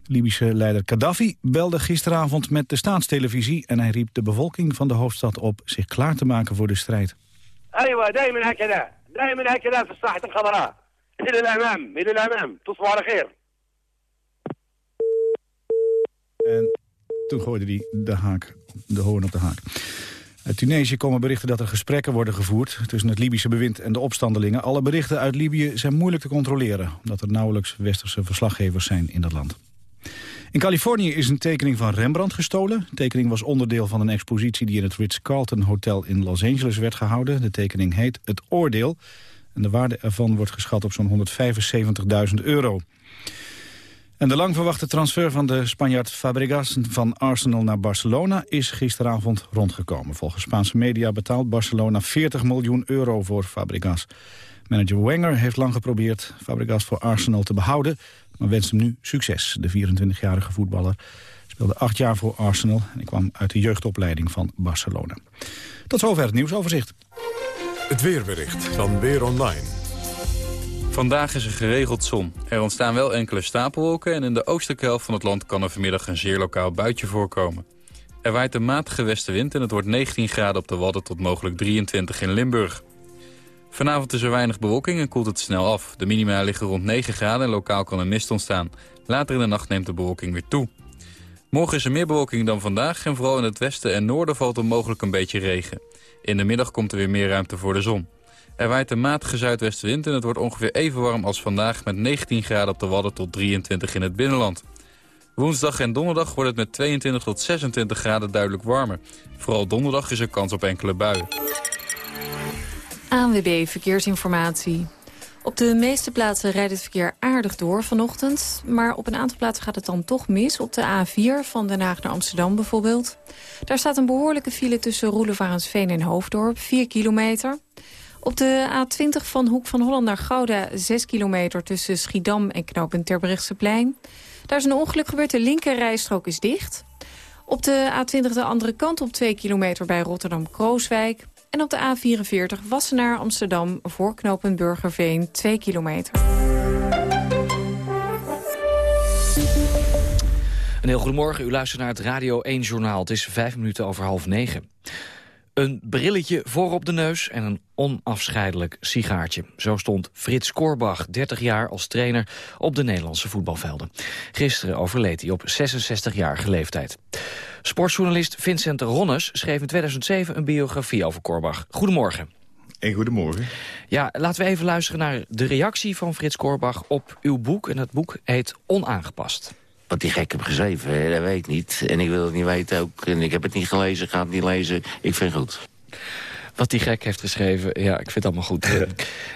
De Libische leider Gaddafi belde gisteravond met de staatstelevisie... en hij riep de bevolking van de hoofdstad op zich klaar te maken voor de strijd. إلى الأمام إلى الأمام تصبح على خير En toen gooide hij de haak, de hoorn op de haak. Uit Tunesië komen berichten dat er gesprekken worden gevoerd... tussen het Libische bewind en de opstandelingen. Alle berichten uit Libië zijn moeilijk te controleren... omdat er nauwelijks westerse verslaggevers zijn in dat land. In Californië is een tekening van Rembrandt gestolen. De tekening was onderdeel van een expositie die in het Ritz-Carlton Hotel in Los Angeles werd gehouden. De tekening heet Het Oordeel en de waarde ervan wordt geschat op zo'n 175.000 euro. En de lang verwachte transfer van de Spanjaard Fabregas van Arsenal naar Barcelona is gisteravond rondgekomen. Volgens Spaanse media betaalt Barcelona 40 miljoen euro voor Fabregas. Manager Wenger heeft lang geprobeerd Fabregas voor Arsenal te behouden, maar wenst hem nu succes. De 24-jarige voetballer speelde acht jaar voor Arsenal en kwam uit de jeugdopleiding van Barcelona. Tot zover het nieuwsoverzicht. Het weerbericht van Weer Online. Vandaag is er geregeld zon. Er ontstaan wel enkele stapelwolken... en in de oostelijke helft van het land kan er vanmiddag een zeer lokaal buitje voorkomen. Er waait een matige westenwind en het wordt 19 graden op de Wadden... tot mogelijk 23 in Limburg. Vanavond is er weinig bewolking en koelt het snel af. De minima liggen rond 9 graden en lokaal kan er mist ontstaan. Later in de nacht neemt de bewolking weer toe. Morgen is er meer bewolking dan vandaag en vooral in het westen en noorden valt er mogelijk een beetje regen. In de middag komt er weer meer ruimte voor de zon. Er waait een matige zuidwestenwind en het wordt ongeveer even warm als vandaag... met 19 graden op de Wadden tot 23 in het binnenland. Woensdag en donderdag wordt het met 22 tot 26 graden duidelijk warmer. Vooral donderdag is er kans op enkele buien. ANWB Verkeersinformatie. Op de meeste plaatsen rijdt het verkeer aardig door vanochtend. Maar op een aantal plaatsen gaat het dan toch mis. Op de A4 van Den Haag naar Amsterdam bijvoorbeeld. Daar staat een behoorlijke file tussen Roelevarensveen en Hoofddorp. 4 kilometer. Op de A20 van Hoek van Holland naar Gouda 6 kilometer tussen Schiedam en knooppunt Terbrechtseplein. Daar is een ongeluk gebeurd, de linker rijstrook is dicht. Op de A20 de andere kant op 2 kilometer bij Rotterdam-Krooswijk. En op de A44 Wassenaar Amsterdam voor knooppunt Burgerveen 2 kilometer. Een heel goedemorgen, u luistert naar het Radio 1 Journaal. Het is vijf minuten over half negen. Een brilletje voor op de neus en een onafscheidelijk sigaartje. Zo stond Frits Korbach, 30 jaar als trainer op de Nederlandse voetbalvelden. Gisteren overleed hij op 66-jarige leeftijd. Sportjournalist Vincent Ronnes schreef in 2007 een biografie over Korbach. Goedemorgen. En goedemorgen. Ja, laten we even luisteren naar de reactie van Frits Korbach op uw boek. En dat boek heet Onaangepast. Wat die gek heb geschreven, dat weet ik niet. En ik wil het niet weten ook. En ik heb het niet gelezen, ga het niet lezen. Ik vind het goed. Wat die gek heeft geschreven, ja, ik vind het allemaal goed.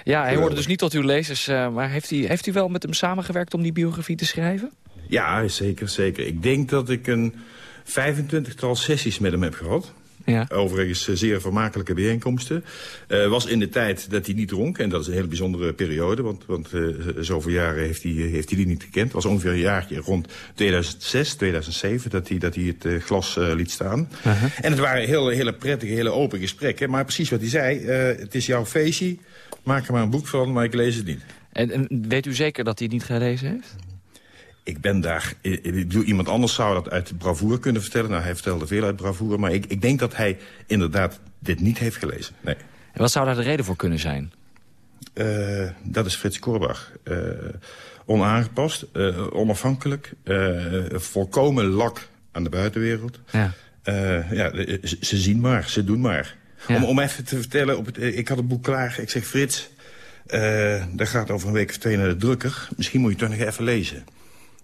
Ja, hij hoorde dus niet tot uw lezers. Uh, maar heeft u, heeft u wel met hem samengewerkt om die biografie te schrijven? Ja, zeker, zeker. Ik denk dat ik een 25-tal sessies met hem heb gehad. Ja. Overigens eh, zeer vermakelijke bijeenkomsten. Uh, was in de tijd dat hij niet dronk. En dat is een hele bijzondere periode. Want, want uh, zoveel jaren heeft hij, heeft hij die niet gekend. Het was ongeveer een jaartje rond 2006, 2007 dat hij, dat hij het uh, glas liet staan. -huh. En het waren hele, hele prettige, hele open gesprekken. Maar precies wat hij zei. het is jouw feestje. Maak er maar een boek van, maar ik lees het niet. En, en weet u zeker dat hij het niet gelezen heeft? Ik ben daar... Ik bedoel, iemand anders zou dat uit bravoure kunnen vertellen. Nou, hij vertelde veel uit bravoure. Maar ik, ik denk dat hij inderdaad dit niet heeft gelezen. Nee. En wat zou daar de reden voor kunnen zijn? Uh, dat is Frits Korbach. Uh, onaangepast, uh, onafhankelijk, volkomen lak aan de buitenwereld. Ja. ja, ze, ze, zien maar, ze doen maar. Ja. Om, om even te vertellen, op het, ik had een boek klaar. Ik zeg, Frits, dat gaat over een week of twee naar de drukker. Misschien moet je het toch nog even lezen.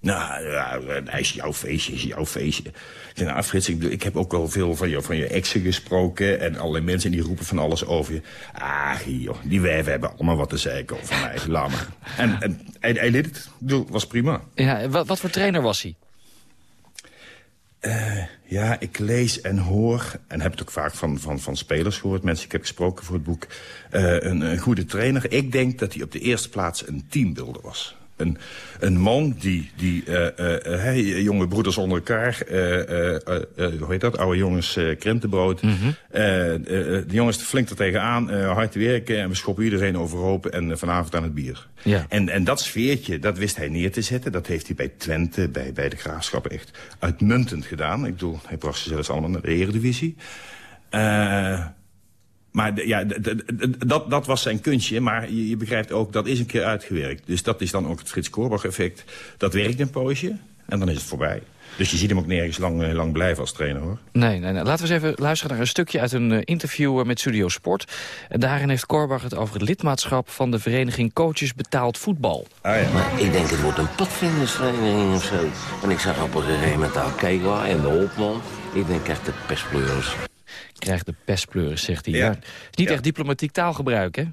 Nou, ja, is jouw feestje, is jouw feestje. Ik nou, Frits, ik, ik heb ook wel veel van je, van je exen gesproken... en allerlei mensen die roepen van alles over je. Ah, joh, die wijven hebben allemaal wat te zeiken over mij. Laat maar. En, en hij, hij liet het. Bedoel, was prima. Ja, wat, wat voor trainer was hij? Uh, ja, ik lees en hoor, en heb het ook vaak van, van, van spelers gehoord... mensen ik heb gesproken voor het boek, uh, een, een goede trainer. Ik denk dat hij op de eerste plaats een teambuilder was. Een, een man die, die uh, hey, jonge broeders onder elkaar, hoe heet dat, oude jongens krentenbrood. Mm -hmm. de jongens flink er tegenaan, hard werken en we schoppen iedereen overhoop en vanavond aan het bier. Ja. En, en dat sfeertje, dat wist hij neer te zetten. Dat heeft hij bij Twente, bij, bij de Graafschappen echt uitmuntend gedaan. Ik bedoel, hij bracht ze zelfs allemaal naar de Eredivisie. Maar ja, dat, dat was zijn kunstje. Maar je, je, begrijpt ook, dat is een keer uitgewerkt. Dus dat is dan ook het Frits Korbach-effect. Dat werkt een poosje en dan is het voorbij. Dus je ziet hem ook nergens lang, lang blijven als trainer, hoor. Nee, nee, nee. Laten we eens even luisteren naar een stukje uit een uh, interview met Studio Sport. En daarin heeft Korbach het over het lidmaatschap van de vereniging Coaches Betaald Voetbal. Ah, ja. Maar ik denk het wordt een padvindersvereniging of zo. En ik zag op een gegeven moment Kegwa en de Hopman. Ik denk echt de pestpleurs krijgt de pestpleuris, zegt hij. Ja. Is niet echt diplomatiek taalgebruik, hè?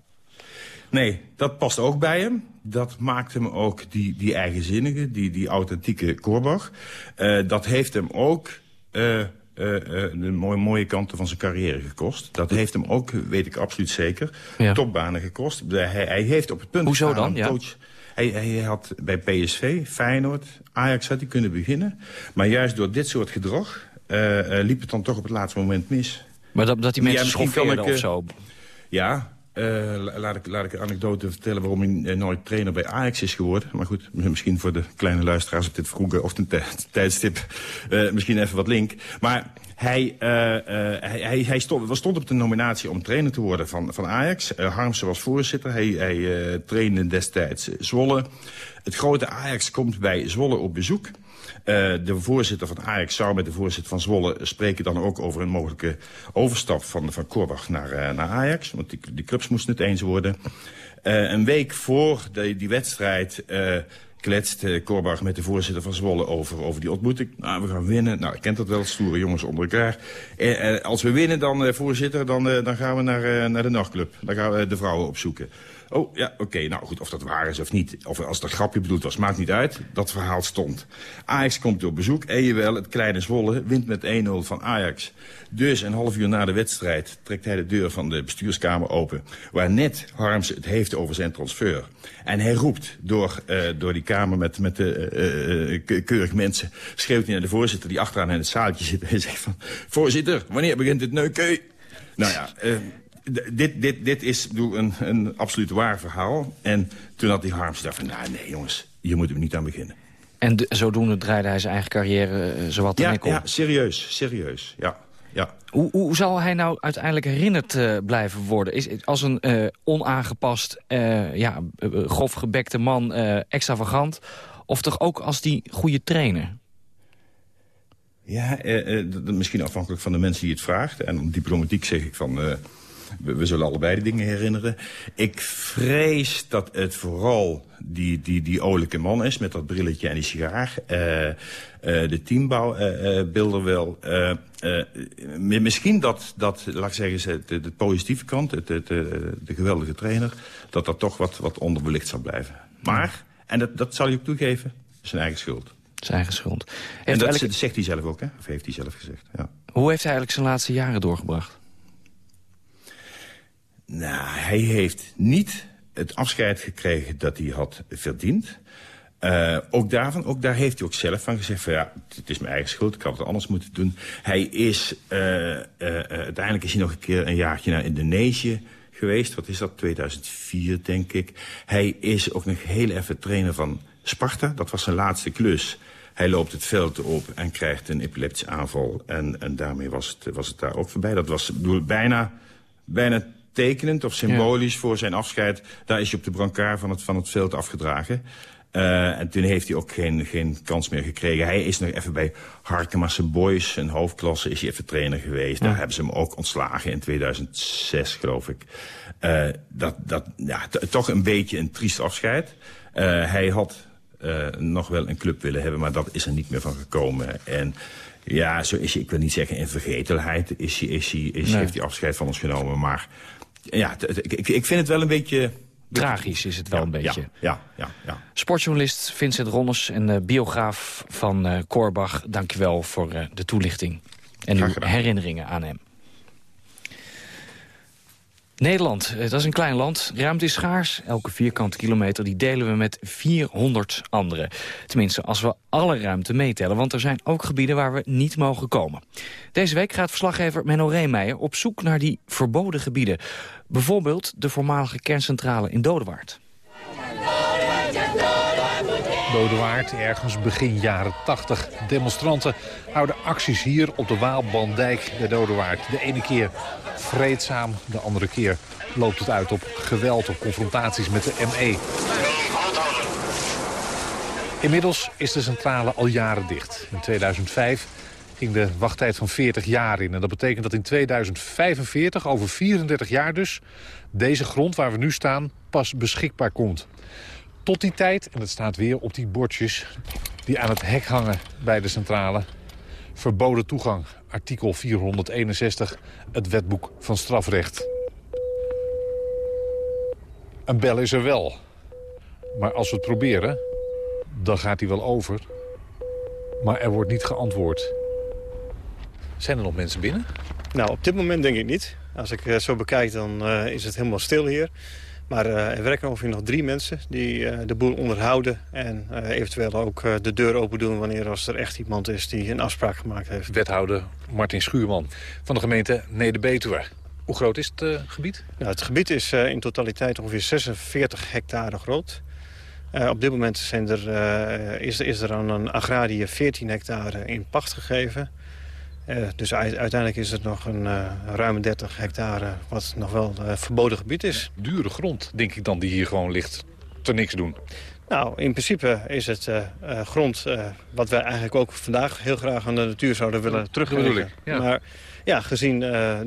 Nee, dat past ook bij hem. Dat maakt hem ook die, die eigenzinnige, die, die authentieke Korbach. Eh, dat heeft hem ook eh, eh, de mooie, mooie kanten van zijn carrière gekost. Dat heeft hem ook, weet ik absoluut zeker, Ja. topbanen gekost. Hij, hij heeft op het punt Hoezo dan? Ja. coach... Hij, hij had bij PSV, Feyenoord, Ajax had hij kunnen beginnen. Maar juist door dit soort gedrag liep het dan toch op het laatste moment mis. Maar dat, dat die mensen misschien schoffeerden ik, of eh, zo. Ja, eh, la- laat, ik, laat ik een anekdote vertellen waarom hij eh, nooit trainer bij Ajax is geworden. Maar goed, misschien voor de kleine luisteraars op dit vroege of tijdstip eh, misschien even wat link. Maar Hij, hij, hij, hij stond, stond, op de nominatie om trainer te worden van, van Ajax. Harmsen was voorzitter. Hij, hij trainde destijds Zwolle. Het grote Ajax komt bij Zwolle op bezoek. De voorzitter van Ajax zou met de voorzitter van Zwolle spreken dan ook over een mogelijke overstap van, van Korbach naar, naar Ajax. Want die, die clubs moesten het eens worden. een week voor de, die wedstrijd kletst uh, Korbach met de voorzitter van Zwolle over, over die ontmoeting. Nou, we gaan winnen. Nou, ik kent dat wel, stoere jongens onder elkaar. Eh, als we winnen dan, voorzitter, dan, dan gaan we naar, naar de nachtclub. Dan gaan we de vrouwen opzoeken. Oh, ja, oké. Nou goed, of dat waar is of niet. Of als dat grapje bedoeld was, maakt niet uit. Dat verhaal stond. Ajax komt op bezoek. En jawel, het kleine Zwolle wint met 1-0 van Ajax. Dus een half uur na de wedstrijd trekt hij de deur van de bestuurskamer open... waar net Harms het heeft over zijn transfer. En hij roept door, uh, door die kamer met, met de uh, uh, keurig mensen... schreeuwt hij naar de voorzitter die achteraan in het zaaltje zit... en zegt van, voorzitter, wanneer begint het neuken? Nou ja dit, dit, dit is bedoel, een, een absoluut waar verhaal. En toen had die Harms daar van, nou nee jongens, hier moeten we niet aan beginnen. En de, zodoende draaide hij zijn eigen carrière uh, zowat ja? Ja, serieus, serieus, ja. ja. Hoe, hoe zal hij nou uiteindelijk herinnerd uh, blijven worden? Is, als een uh, onaangepast, ja, grof gebekte man, extravagant... of toch ook als die goede trainer? Ja, misschien afhankelijk van de mensen die het vraagt. En om diplomatiek zeg ik van we, zullen allebei de dingen herinneren. Ik vrees dat het vooral die, die, die olijke man is met dat brilletje en die sigaar. Uh, uh, de teambouwbeelden uh, wel. misschien dat, dat, laat ik zeggen, de, de positieve kant, het, het, de geweldige trainer... dat dat toch wat, wat onderbelicht zal blijven. Maar, en dat, dat zal je ook toegeven, zijn eigen schuld. Zijn eigen schuld. en dat eigenlijk... zegt hij zelf ook, hè? Of heeft hij zelf gezegd, ja. Hoe heeft hij eigenlijk zijn laatste jaren doorgebracht? Nou, hij heeft niet het afscheid gekregen dat hij had verdiend. Uh, ook daarvan, ook daar heeft hij ook zelf van gezegd... van ja, het is mijn eigen schuld, ik had het anders moeten doen. Hij is, uh, uh, uiteindelijk is hij nog een keer een jaartje naar Indonesië geweest. Wat is dat, 2004 denk ik. Hij is ook nog heel even trainer van Sparta. Dat was zijn laatste klus. Hij loopt het veld op en krijgt een epileptische aanval. En, en daarmee was het, was het daar ook voorbij. Dat was bedoel, bijna, bijna tekenend of symbolisch voor zijn afscheid. Daar is hij op de brancard van het, van het veld afgedragen. Uh, en toen heeft hij ook geen, geen kans meer gekregen. Hij is nog even bij Harkemasse Boys, een hoofdklasse, is hij even trainer geweest. Daar hebben ze hem ook ontslagen in 2006, geloof ik. Uh, dat, dat, ja, toch een beetje een triest afscheid. Uh, hij had nog wel een club willen hebben, maar dat is er niet meer van gekomen. En ja, zo is hij, ik wil niet zeggen in vergetelheid, is hij, is hij, is, nee. heeft hij afscheid van ons genomen. Maar ja, ik, ik vind het wel een beetje... Tragisch is het wel ja, een beetje. Ja, ja, ja, ja. Sportjournalist Vincent Ronnes en uh, biograaf van uh, Korbach. Dankjewel voor uh, de toelichting en uw herinneringen aan hem. Nederland, dat is een klein land. Ruimte is schaars. Elke vierkante kilometer die delen we met 400 anderen. Tenminste, als we alle ruimte meetellen. Want er zijn ook gebieden waar we niet mogen komen. Deze week gaat verslaggever Menno Reemeijer op zoek naar die verboden gebieden. Bijvoorbeeld de voormalige kerncentrale in Dodewaard. Dodewaard, ergens begin jaren 80. Demonstranten houden acties hier op de Waalbandijk bij Dodewaard. De ene keer vreedzaam, de andere keer loopt het uit op geweld, op confrontaties met de ME. Inmiddels is de centrale al jaren dicht. In 2005 ging de wachttijd van 40 jaar in. En dat betekent dat in 2045, over 34 jaar dus... deze grond waar we nu staan pas beschikbaar komt. Tot die tijd, en dat staat weer op die bordjes... die aan het hek hangen bij de centrale... verboden toegang, artikel 461, het wetboek van strafrecht. Een bel is er wel. Maar als we het proberen, dan gaat hij wel over. Maar er wordt niet geantwoord. Zijn er nog mensen binnen? Nou, op dit moment denk ik niet. Als ik uh, zo bekijk, dan uh, is het helemaal stil hier. Maar uh, er werken ongeveer nog drie mensen die de boel onderhouden... en eventueel ook de deur open doen wanneer als er echt iemand is die een afspraak gemaakt heeft. Wethouder Martin Schuurman van de gemeente Neder-Betuwe. Hoe groot is het gebied? Nou, het gebied is in totaliteit ongeveer 46 hectare groot. op dit moment zijn er, is, is er aan een agrariër 14 hectare in pacht gegeven... dus uiteindelijk is het nog een uh, ruime 30 hectare wat nog wel verboden gebied is. Dure grond, denk ik dan, die hier gewoon ligt te niks doen. Nou, in principe is het grond wat wij eigenlijk ook vandaag heel graag aan de natuur zouden willen teruggeven. Ja. Maar ja, gezien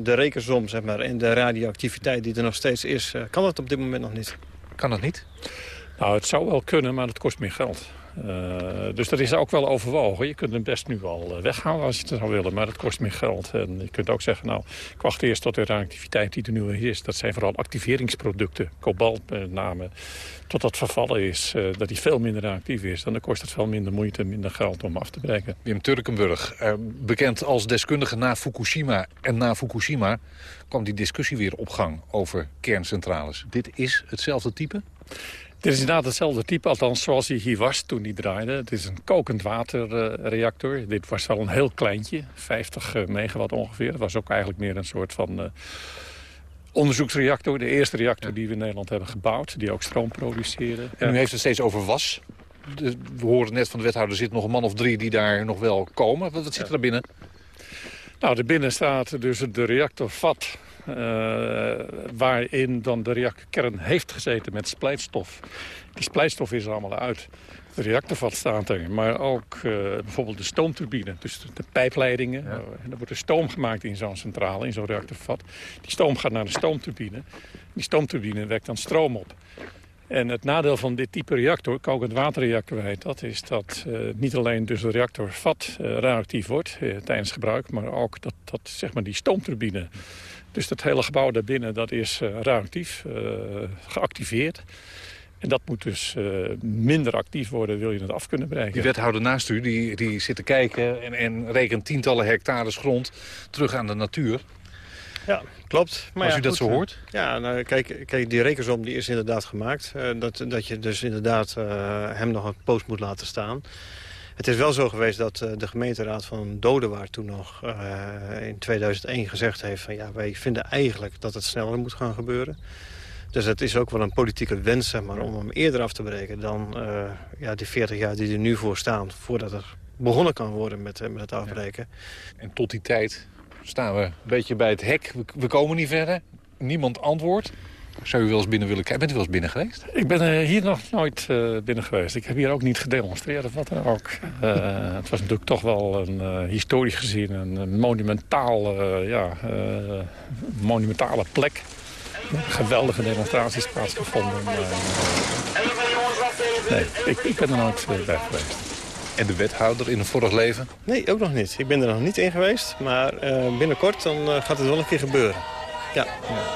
de rekensom zeg maar, en de radioactiviteit die er nog steeds is, kan dat op dit moment nog niet. Kan dat niet? Nou, het zou wel kunnen, maar het kost meer geld. Uh, dus dat is ook wel overwogen. Je kunt hem best nu al uh, weghalen als je het zou willen, maar dat kost meer geld. En je kunt ook zeggen, nou, ik wacht eerst tot de reactiviteit die er nu is. Dat zijn vooral activeringsproducten, kobalt met name. Tot dat vervallen is, uh, dat die veel minder reactief is. Dan kost het veel minder moeite, minder geld om af te breken. Wim Turkenburg, bekend als deskundige na Fukushima. En na Fukushima kwam die discussie weer op gang over kerncentrales. Dit is hetzelfde type? Dit is inderdaad hetzelfde type, althans zoals hij hier was toen hij draaide. Het is een kokend waterreactor. Dit was wel een heel kleintje, 50 eh, megawatt ongeveer. Het was ook eigenlijk meer een soort van uh, onderzoeksreactor. De eerste reactor die we in Nederland hebben gebouwd, die ook stroom produceerde. En u heeft het steeds over was. we horen net van de wethouder, er zit nog een man of drie die daar nog wel komen. Wat, zit er binnen? Nou, er binnen staat dus de reactorvat waarin dan de reactorkern heeft gezeten met splijtstof. Die splijtstof is er allemaal uit. De reactorvat staat er, maar ook uh, bijvoorbeeld de stoomturbine. Dus de, pijpleidingen. Ja. Uh, er wordt er stoom gemaakt in zo'n centrale, in zo'n reactorvat. Die stoom gaat naar de stoomturbine. Die stoomturbine wekt dan stroom op. En het nadeel van dit type reactor, kokend waterreactor heet dat... is dat uh, niet alleen dus de reactorvat uh, radioactief wordt tijdens gebruik... maar ook dat, dat zeg maar, die stoomturbine dus dat hele gebouw daarbinnen dat is uh, radioactief, uh, geactiveerd. En dat moet dus uh, minder actief worden, wil je het af kunnen breken. Die wethouder naast u, die, die zit te kijken en, en rekent tientallen hectares grond terug aan de natuur. Ja, klopt. Maar Als ja, u dat zo hoort? Ja, nou, kijk, kijk, die rekensom die is inderdaad gemaakt. Uh, dat, dat je dus inderdaad uh, hem nog een post moet laten staan. Het is wel zo geweest dat uh, de gemeenteraad van Dodewaard toen nog uh, in 2001 gezegd heeft... van ja, wij vinden eigenlijk dat het sneller moet gaan gebeuren. Dus het is ook wel een politieke wens zeg maar, om hem eerder af te breken... dan uh, ja, die 40 jaar die er nu voor staan... voordat er begonnen kan worden met, met het afbreken. En tot die tijd staan we een beetje bij het hek. We, we komen niet verder. Niemand antwoordt. Zou u wel eens binnen willen kijken? Bent u wel eens binnen geweest? Ik ben uh, hier nog nooit uh, binnen geweest. Ik heb hier ook niet gedemonstreerd of wat dan ook. Uh, het was natuurlijk toch wel een historisch gezien een monumentaal, ja, monumentale plek. Geweldige demonstraties plaatsgevonden. nee, ik, ik, ben er nooit bij geweest. En de wethouder in een vorig leven? Nee, ook nog niet. Ik ben er nog niet in geweest. Maar binnenkort dan, gaat het wel een keer gebeuren. Ja.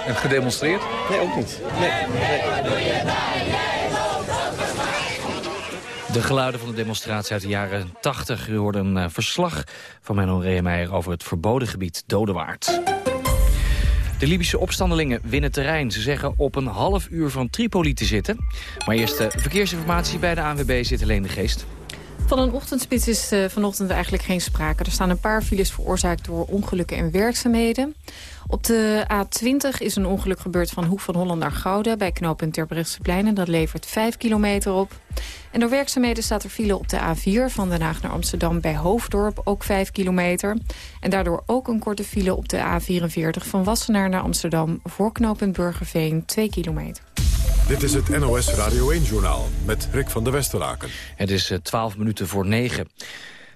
En gedemonstreerd? Nee, ook niet. Nee. nee. De geluiden van de demonstratie uit de jaren 80. U hoorde een uh, verslag van Menno Reemeijer over het verboden gebied Dodewaard. De Libische opstandelingen winnen terrein. Ze zeggen op een half uur van Tripoli te zitten. Maar eerst de verkeersinformatie bij de ANWB zit alleen de geest. Van een ochtendspits is uh, vanochtend eigenlijk geen sprake. Er staan een paar files veroorzaakt door ongelukken en werkzaamheden. Op de A20 is een ongeluk gebeurd van Hoek van Holland naar Gouda... bij knooppunt Terbrechtseplein en dat levert 5 kilometer op. En door werkzaamheden staat er file op de A4 van Den Haag naar Amsterdam... bij Hoofddorp, ook 5 kilometer. En daardoor ook een korte file op de A44 van Wassenaar naar Amsterdam... voor knooppunt Burgerveen, 2 kilometer. Dit is het NOS Radio 1-journaal met Rick van der Westeraken. Het is 12 minuten voor 9.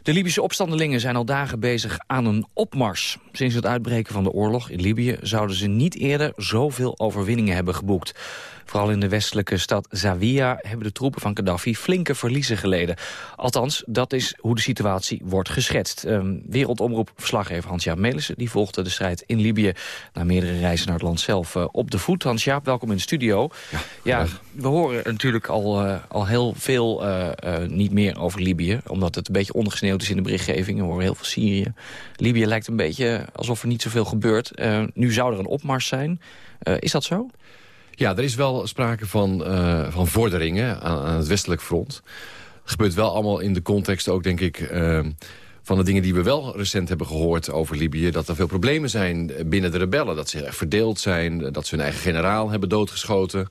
De Libische opstandelingen zijn al dagen bezig aan een opmars. Sinds het uitbreken van de oorlog in Libië zouden ze niet eerder zoveel overwinningen hebben geboekt. Vooral in de westelijke stad Zawiya hebben de troepen van Gaddafi flinke verliezen geleden. Althans, dat is hoe de situatie wordt geschetst. Um, Wereldomroep-verslaggever Hans-Jaap Melissen die volgde de strijd in Libië... na meerdere reizen naar het land zelf uh, op de voet. Hans-Jaap, welkom in de studio. Ja, ja we horen natuurlijk al, uh, al heel veel uh, niet meer over Libië... omdat het een beetje ondergesneeuwd is in de berichtgeving. We horen heel veel Syrië. Libië lijkt een beetje alsof er niet zoveel gebeurt. nu zou er een opmars zijn. is dat zo? Ja, er is wel sprake van, uh, van vorderingen aan, het westelijk front. Het gebeurt wel allemaal in de context ook, denk ik... Uh, van de dingen die we wel recent hebben gehoord over Libië... dat er veel problemen zijn binnen de rebellen. Dat ze verdeeld zijn, dat ze hun eigen generaal hebben doodgeschoten.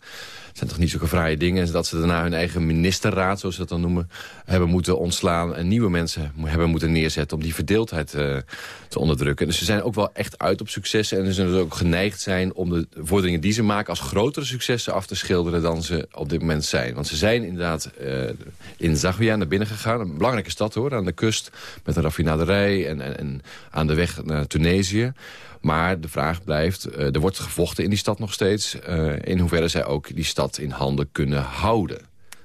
Zijn toch niet zulke fraaie dingen. En dat ze daarna hun eigen ministerraad, zoals ze dat dan noemen... hebben moeten ontslaan en nieuwe mensen hebben moeten neerzetten... om die verdeeldheid uh, te onderdrukken. Dus ze zijn ook wel echt uit op successen. En ze zullen dus ook geneigd zijn om de vorderingen die ze maken... als grotere successen af te schilderen dan ze op dit moment zijn. Want ze zijn inderdaad uh, in Zaguia naar binnen gegaan. Een belangrijke stad hoor, aan de kust. Met een raffinaderij en, en aan de weg naar Tunesië. Maar de vraag blijft, uh, er wordt gevochten in die stad nog steeds. Uh, in hoeverre zij ook die stad in handen kunnen houden.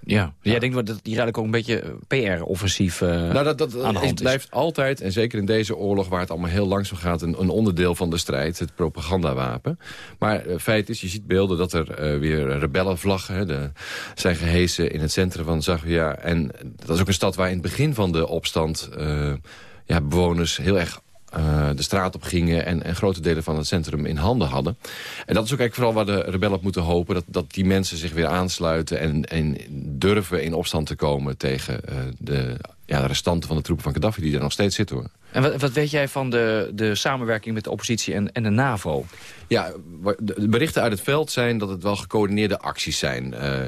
Ja, jij denkt dat hier eigenlijk ook een beetje PR-offensief uh, nou, dat, dat, aan de hand is. blijft altijd, en zeker in deze oorlog waar het allemaal heel langzaam gaat... een, een onderdeel van de strijd, het propagandawapen. Maar uh, feit is, je ziet beelden dat er uh, weer rebellenvlaggen de, zijn gehesen... in het centrum van Zagreb. En dat is ook een stad waar in het begin van de opstand... ja, bewoners heel erg uh, de straat op gingen en, en, grote delen van het centrum in handen hadden. En dat is ook eigenlijk vooral waar de rebellen op moeten hopen... dat, dat die mensen zich weer aansluiten en, en durven in opstand te komen... tegen uh, de, ja, de restanten van de troepen van Gaddafi die er nog steeds zitten. Hoor. En wat, wat weet jij van de, de samenwerking met de oppositie en, en de NAVO? Ja, de berichten uit het veld zijn dat het wel gecoördineerde acties zijn... Uh,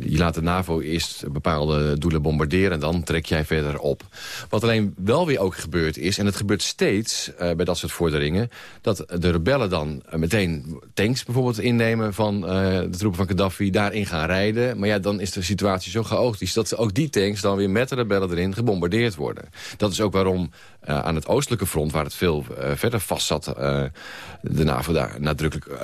je laat de NAVO eerst bepaalde doelen bombarderen... en dan trek jij verder op. Wat alleen wel weer ook gebeurt is, en het gebeurt steeds uh, bij dat soort vorderingen... dat de rebellen dan meteen tanks bijvoorbeeld innemen van uh, de troepen van Gaddafi... daarin gaan rijden. Maar ja, dan is de situatie zo chaotisch... dat ook die tanks dan weer met de rebellen erin gebombardeerd worden. Dat is ook waarom aan het oostelijke front, waar het veel verder vast zat... de NAVO daar nadrukkelijk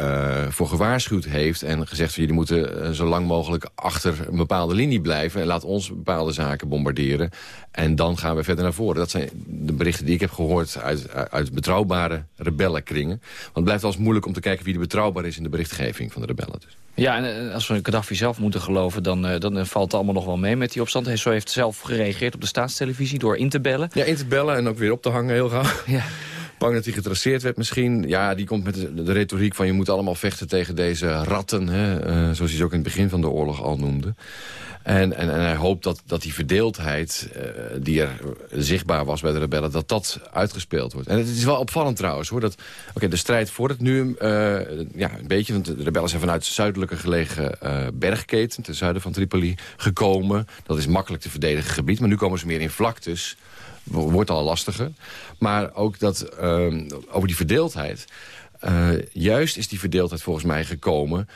voor gewaarschuwd heeft... en gezegd, jullie moeten zo lang mogelijk achter een bepaalde linie blijven... en laat ons bepaalde zaken bombarderen. En dan gaan we verder naar voren. Dat zijn de berichten die ik heb gehoord uit, uit betrouwbare rebellenkringen. Want het blijft wel eens moeilijk om te kijken wie er betrouwbaar is... in de berichtgeving van de rebellen. Dus. Ja, en eh, als we Gaddafi zelf moeten geloven, dan, uh, dan valt het allemaal nog wel mee met die opstand. Hij zo heeft zelf gereageerd op de staatstelevisie door in te bellen. Ja, in te bellen en ook weer op te hangen heel gauw. Ja. Bang dat hij getraceerd werd misschien. Ja, die komt met de, retoriek van je moet allemaal vechten tegen deze ratten. Hè? Uh, zoals hij ze ook in het begin van de oorlog al noemde. En, en, en hij hoopt dat, dat die verdeeldheid uh, die er zichtbaar was bij de rebellen... dat dat uitgespeeld wordt. En het is wel opvallend trouwens. hoor. Dat, Oké, de strijd het nu uh, ja, een beetje... want de rebellen zijn vanuit de zuidelijke gelegen bergketen... ten zuiden van Tripoli gekomen. Dat is makkelijk te verdedigen gebied. Maar nu komen ze meer in vlaktes wordt al lastiger. Maar ook dat, uh, over die verdeeldheid. Uh, juist is die verdeeldheid volgens mij gekomen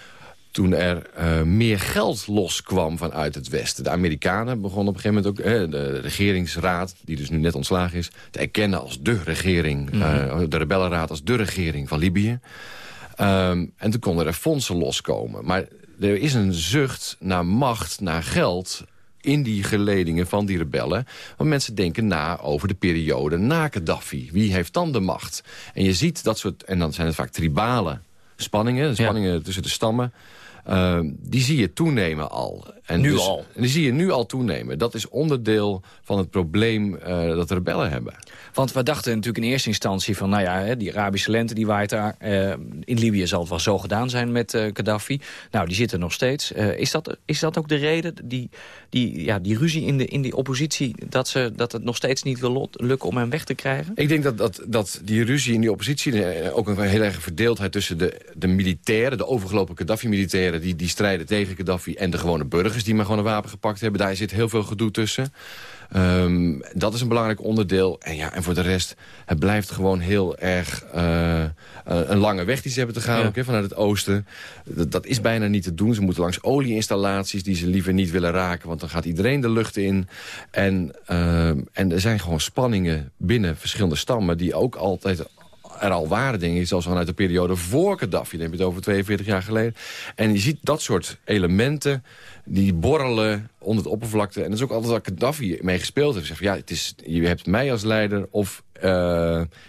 toen er uh, meer geld loskwam vanuit het Westen. De Amerikanen begonnen op een gegeven moment ook... De regeringsraad, die dus nu net ontslagen is... te erkennen als de regering, mm -hmm. de rebellenraad als de regering van Libië. Um, en toen konden er fondsen loskomen. Maar er is een zucht naar macht, naar geld in die geledingen van die rebellen. Want mensen denken na over de periode na Gaddafi. Wie heeft dan de macht? En je ziet dat soort, en dan zijn het vaak tribale spanningen, spanningen tussen de stammen. Uh, die zie je toenemen al. En nu dus, al? Die zie je nu al toenemen. Dat is onderdeel van het probleem uh, dat de rebellen hebben. Want we dachten natuurlijk in eerste instantie van... nou ja, die Arabische lente die waait daar. Uh, in Libië zal het wel zo gedaan zijn met uh, Gaddafi. Nou, die zitten nog steeds. is, dat, is dat ook de reden, die, die, ja, die ruzie in, de, in die oppositie... Dat, ze, dat het nog steeds niet wil lukken om hem weg te krijgen? Ik denk dat, dat, dat die ruzie in die oppositie... ook een heel erg verdeeldheid tussen de, de militairen... de overgelopen Gaddafi-militairen die, die strijden tegen Gaddafi... en de gewone burgers die maar gewoon een wapen gepakt hebben. Daar zit heel veel gedoe tussen. Um, dat is een belangrijk onderdeel. En, ja, en voor de rest, het blijft gewoon heel erg uh, een lange weg die ze hebben te gaan. Ja. Ook, hè, vanuit het oosten. Dat, dat, is bijna niet te doen. Ze moeten langs olieinstallaties die ze liever niet willen raken. Want dan gaat iedereen de lucht in. En, uh, en er zijn gewoon spanningen binnen verschillende stammen... die ook altijd er al waren, denk ik, zelfs vanuit de periode voor Gaddafi. Dan heb je het over 42 jaar geleden. En je ziet dat soort elementen die borrelen onder het oppervlakte. En dat is ook altijd wat Gaddafi mee gespeeld heeft. Zegt, ja, het is, je hebt mij als leider of uh,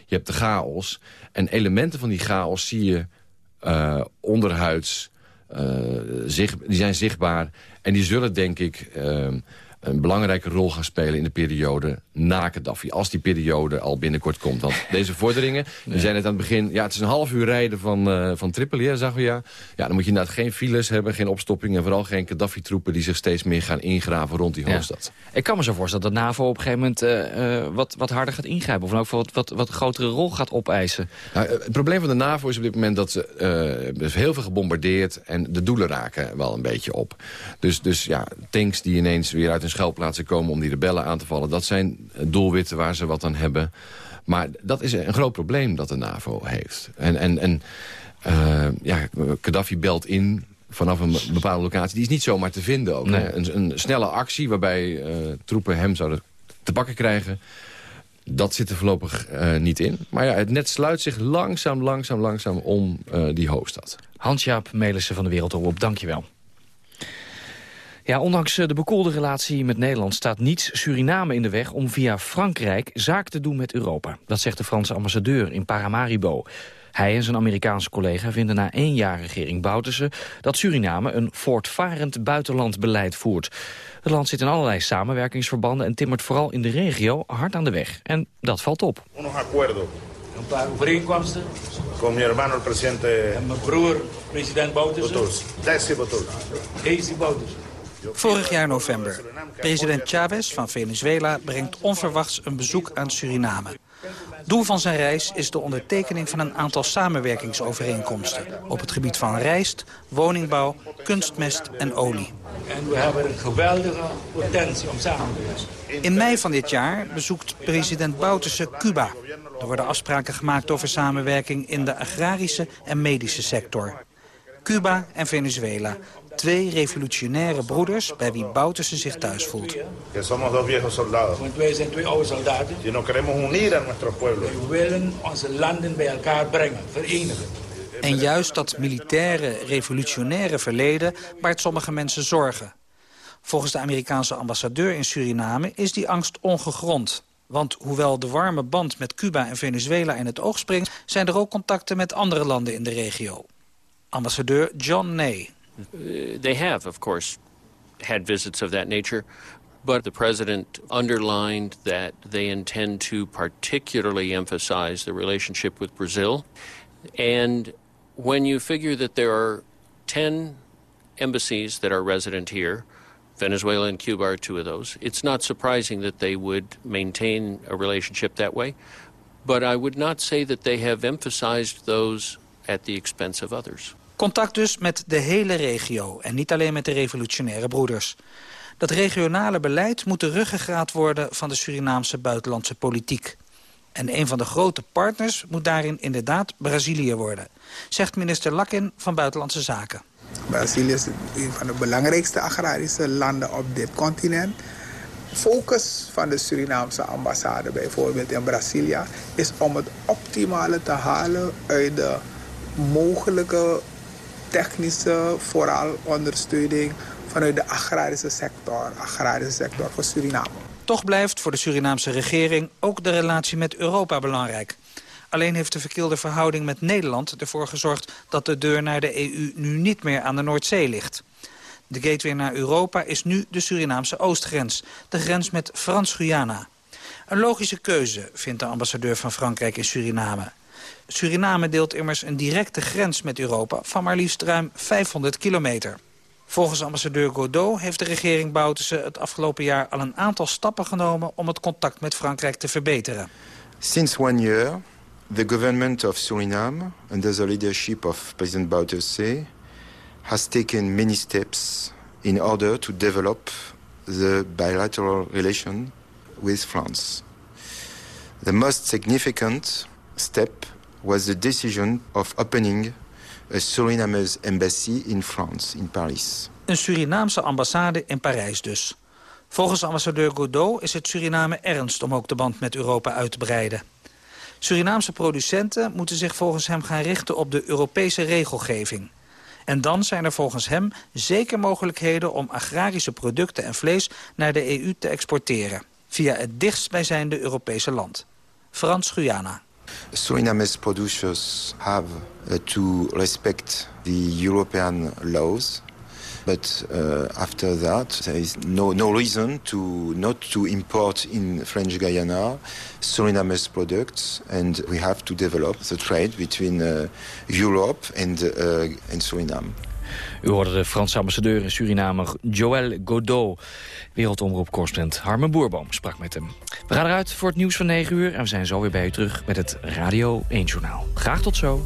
je hebt de chaos. En elementen van die chaos zie je uh, onderhuids. Uh, zich, die zijn zichtbaar. En die zullen, denk ik een belangrijke rol gaan spelen in de periode na Gaddafi. Als die periode al binnenkort komt. Want deze vorderingen, we zijn net aan het begin... ja, het is een half uur rijden van, uh, van Tripoli, hè, zagen we ja. Ja, dan moet je inderdaad geen files hebben, geen opstoppingen... en vooral geen Gaddafi-troepen die zich steeds meer gaan ingraven rond die hoofdstad. Ik kan me zo voorstellen dat de NAVO op een gegeven moment uh, wat, wat harder gaat ingrijpen. Of ook wat, wat, wat grotere rol gaat opeisen. Nou, het probleem van de NAVO is op dit moment dat ze uh, heel veel gebombardeerd... en de doelen raken wel een beetje op. Dus, dus ja, tanks die ineens weer uit hun schuilplaatsen komen... om die rebellen aan te vallen, dat zijn doelwitten waar ze wat aan hebben. Maar dat is een groot probleem dat de NAVO heeft. En, en, en uh, ja, Gaddafi belt in vanaf een bepaalde locatie. Die is niet zomaar te vinden ook. Nee. Een, een, snelle actie waarbij uh, troepen hem zouden te pakken krijgen... Dat zit er voorlopig uh, niet in. Maar ja, het net sluit zich langzaam, langzaam, langzaam om die hoofdstad. Hans-Jaap Melissen van de Wereldomroep, dankjewel. Ja, ondanks de bekoelde relatie met Nederland staat niets Suriname in de weg om via Frankrijk zaak te doen met Europa. Dat zegt de Franse ambassadeur in Paramaribo. Hij en zijn Amerikaanse collega vinden na één jaar regering Bouterse dat Suriname een voortvarend buitenlandbeleid voert. Het land zit in allerlei samenwerkingsverbanden en timmert vooral in de regio hard aan de weg. En dat valt op. Een paar overeenkomsten. Con mi hermano el presidente... En mijn broer, president Bouterse. Desi Bouterse. Desi Bouterse. Vorig jaar november. President Chavez van Venezuela brengt onverwachts een bezoek aan Suriname. Doel van zijn reis is de ondertekening van een aantal samenwerkingsovereenkomsten... op het gebied van rijst, woningbouw, kunstmest en olie. En we hebben een geweldige potentie om samen te werken. In mei van dit jaar bezoekt president Bouterse Cuba. Er worden afspraken gemaakt over samenwerking in de agrarische en medische sector. Cuba en Venezuela Twee revolutionaire broeders bij wie Bouterse zich thuis voelt. Want wij zijn twee oude soldaten. We willen onze landen bij elkaar brengen, verenigen. En juist dat militaire, revolutionaire verleden baart sommige mensen zorgen. Volgens de Amerikaanse ambassadeur in Suriname is die angst ongegrond. Want hoewel de warme band met Cuba en Venezuela in het oog springt... zijn er ook contacten met andere landen in de regio. Ambassadeur John Ney, they have, of course, had visits of that nature. But the president underlined that they intend to particularly emphasize the relationship with Brazil. And when you figure that there are 10 embassies that are resident here, Venezuela and Cuba are two of those, it's not surprising that they would maintain a relationship that way. But I would not say that they have emphasized those at the expense of others. Contact dus met de hele regio en niet alleen met de revolutionaire broeders. Dat regionale beleid moet de ruggengraat worden van de Surinaamse buitenlandse politiek. En een van de grote partners moet daarin inderdaad Brazilië worden. Zegt minister Lakin van Buitenlandse Zaken. Brazilië is een van de belangrijkste agrarische landen op dit continent. Focus van de Surinaamse ambassade bijvoorbeeld in Brazilië... is om het optimale te halen uit de mogelijke technische, vooral ondersteuning vanuit de agrarische sector, agrarische sector voor Suriname. Toch blijft voor de Surinaamse regering ook de relatie met Europa belangrijk. Alleen heeft de verkeelde verhouding met Nederland ervoor gezorgd... dat de deur naar de EU nu niet meer aan de Noordzee ligt. De gateway naar Europa is nu de Surinaamse oostgrens. De grens met Frans-Guyana. Een logische keuze, vindt de ambassadeur van Frankrijk in Suriname. Suriname deelt immers een directe grens met Europa van maar liefst ruim 500 kilometer. Volgens ambassadeur Godot heeft de regering Bouterse het afgelopen jaar al een aantal stappen genomen om het contact met Frankrijk te verbeteren. Since one year, the government of Suriname, under the leadership of President Bouterse, has taken many steps in order to develop the bilateral relation with France. The most significant step was the decision of opening a Surinamese embassy in France, in Paris. Een Surinaamse ambassade in Parijs dus. Volgens ambassadeur Godot is het Suriname ernst om ook de band met Europa uit te breiden. Surinaamse producenten moeten zich volgens hem gaan richten op de Europese regelgeving. En dan zijn er volgens hem zeker mogelijkheden om agrarische producten en vlees naar de EU te exporteren. Via het dichtstbijzijnde Europese land. Frans Guyana. Surinamese producers have uh, to respect the European laws But uh, after that, there is no, no reason to not to import in French Guyana Surinamese products. And we have to develop the trade between uh, Europe and, uh, and Suriname. U hoorde de Franse ambassadeur in Suriname, Joël Godot. Wereldomroep-correspondent Harmen Boerboom sprak met hem. We gaan eruit voor het nieuws van 9 uur... en we zijn zo weer bij u terug met het Radio 1-journaal. Graag tot zo.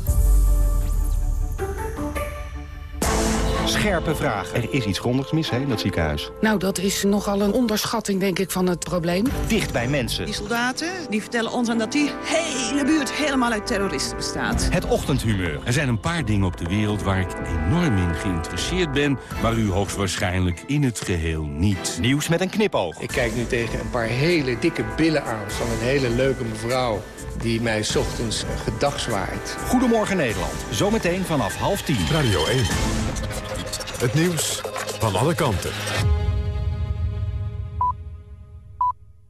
Scherpe vraag. Er is iets grondigs mis hè, in dat ziekenhuis. Nou, dat is nogal een onderschatting, denk ik, van het probleem. Dicht bij mensen. Die soldaten die vertellen ons aan dat die hele buurt helemaal uit terroristen bestaat. Het ochtendhumeur. Er zijn een paar dingen op de wereld waar ik enorm in geïnteresseerd ben... maar u hoogstwaarschijnlijk in het geheel niet. Nieuws met een knipoog. Ik kijk nu tegen een paar hele dikke billen aan van een hele leuke mevrouw die mij s ochtends gedag zwaait. Goedemorgen Nederland. Zometeen vanaf half tien. Radio 1. Het nieuws van alle kanten.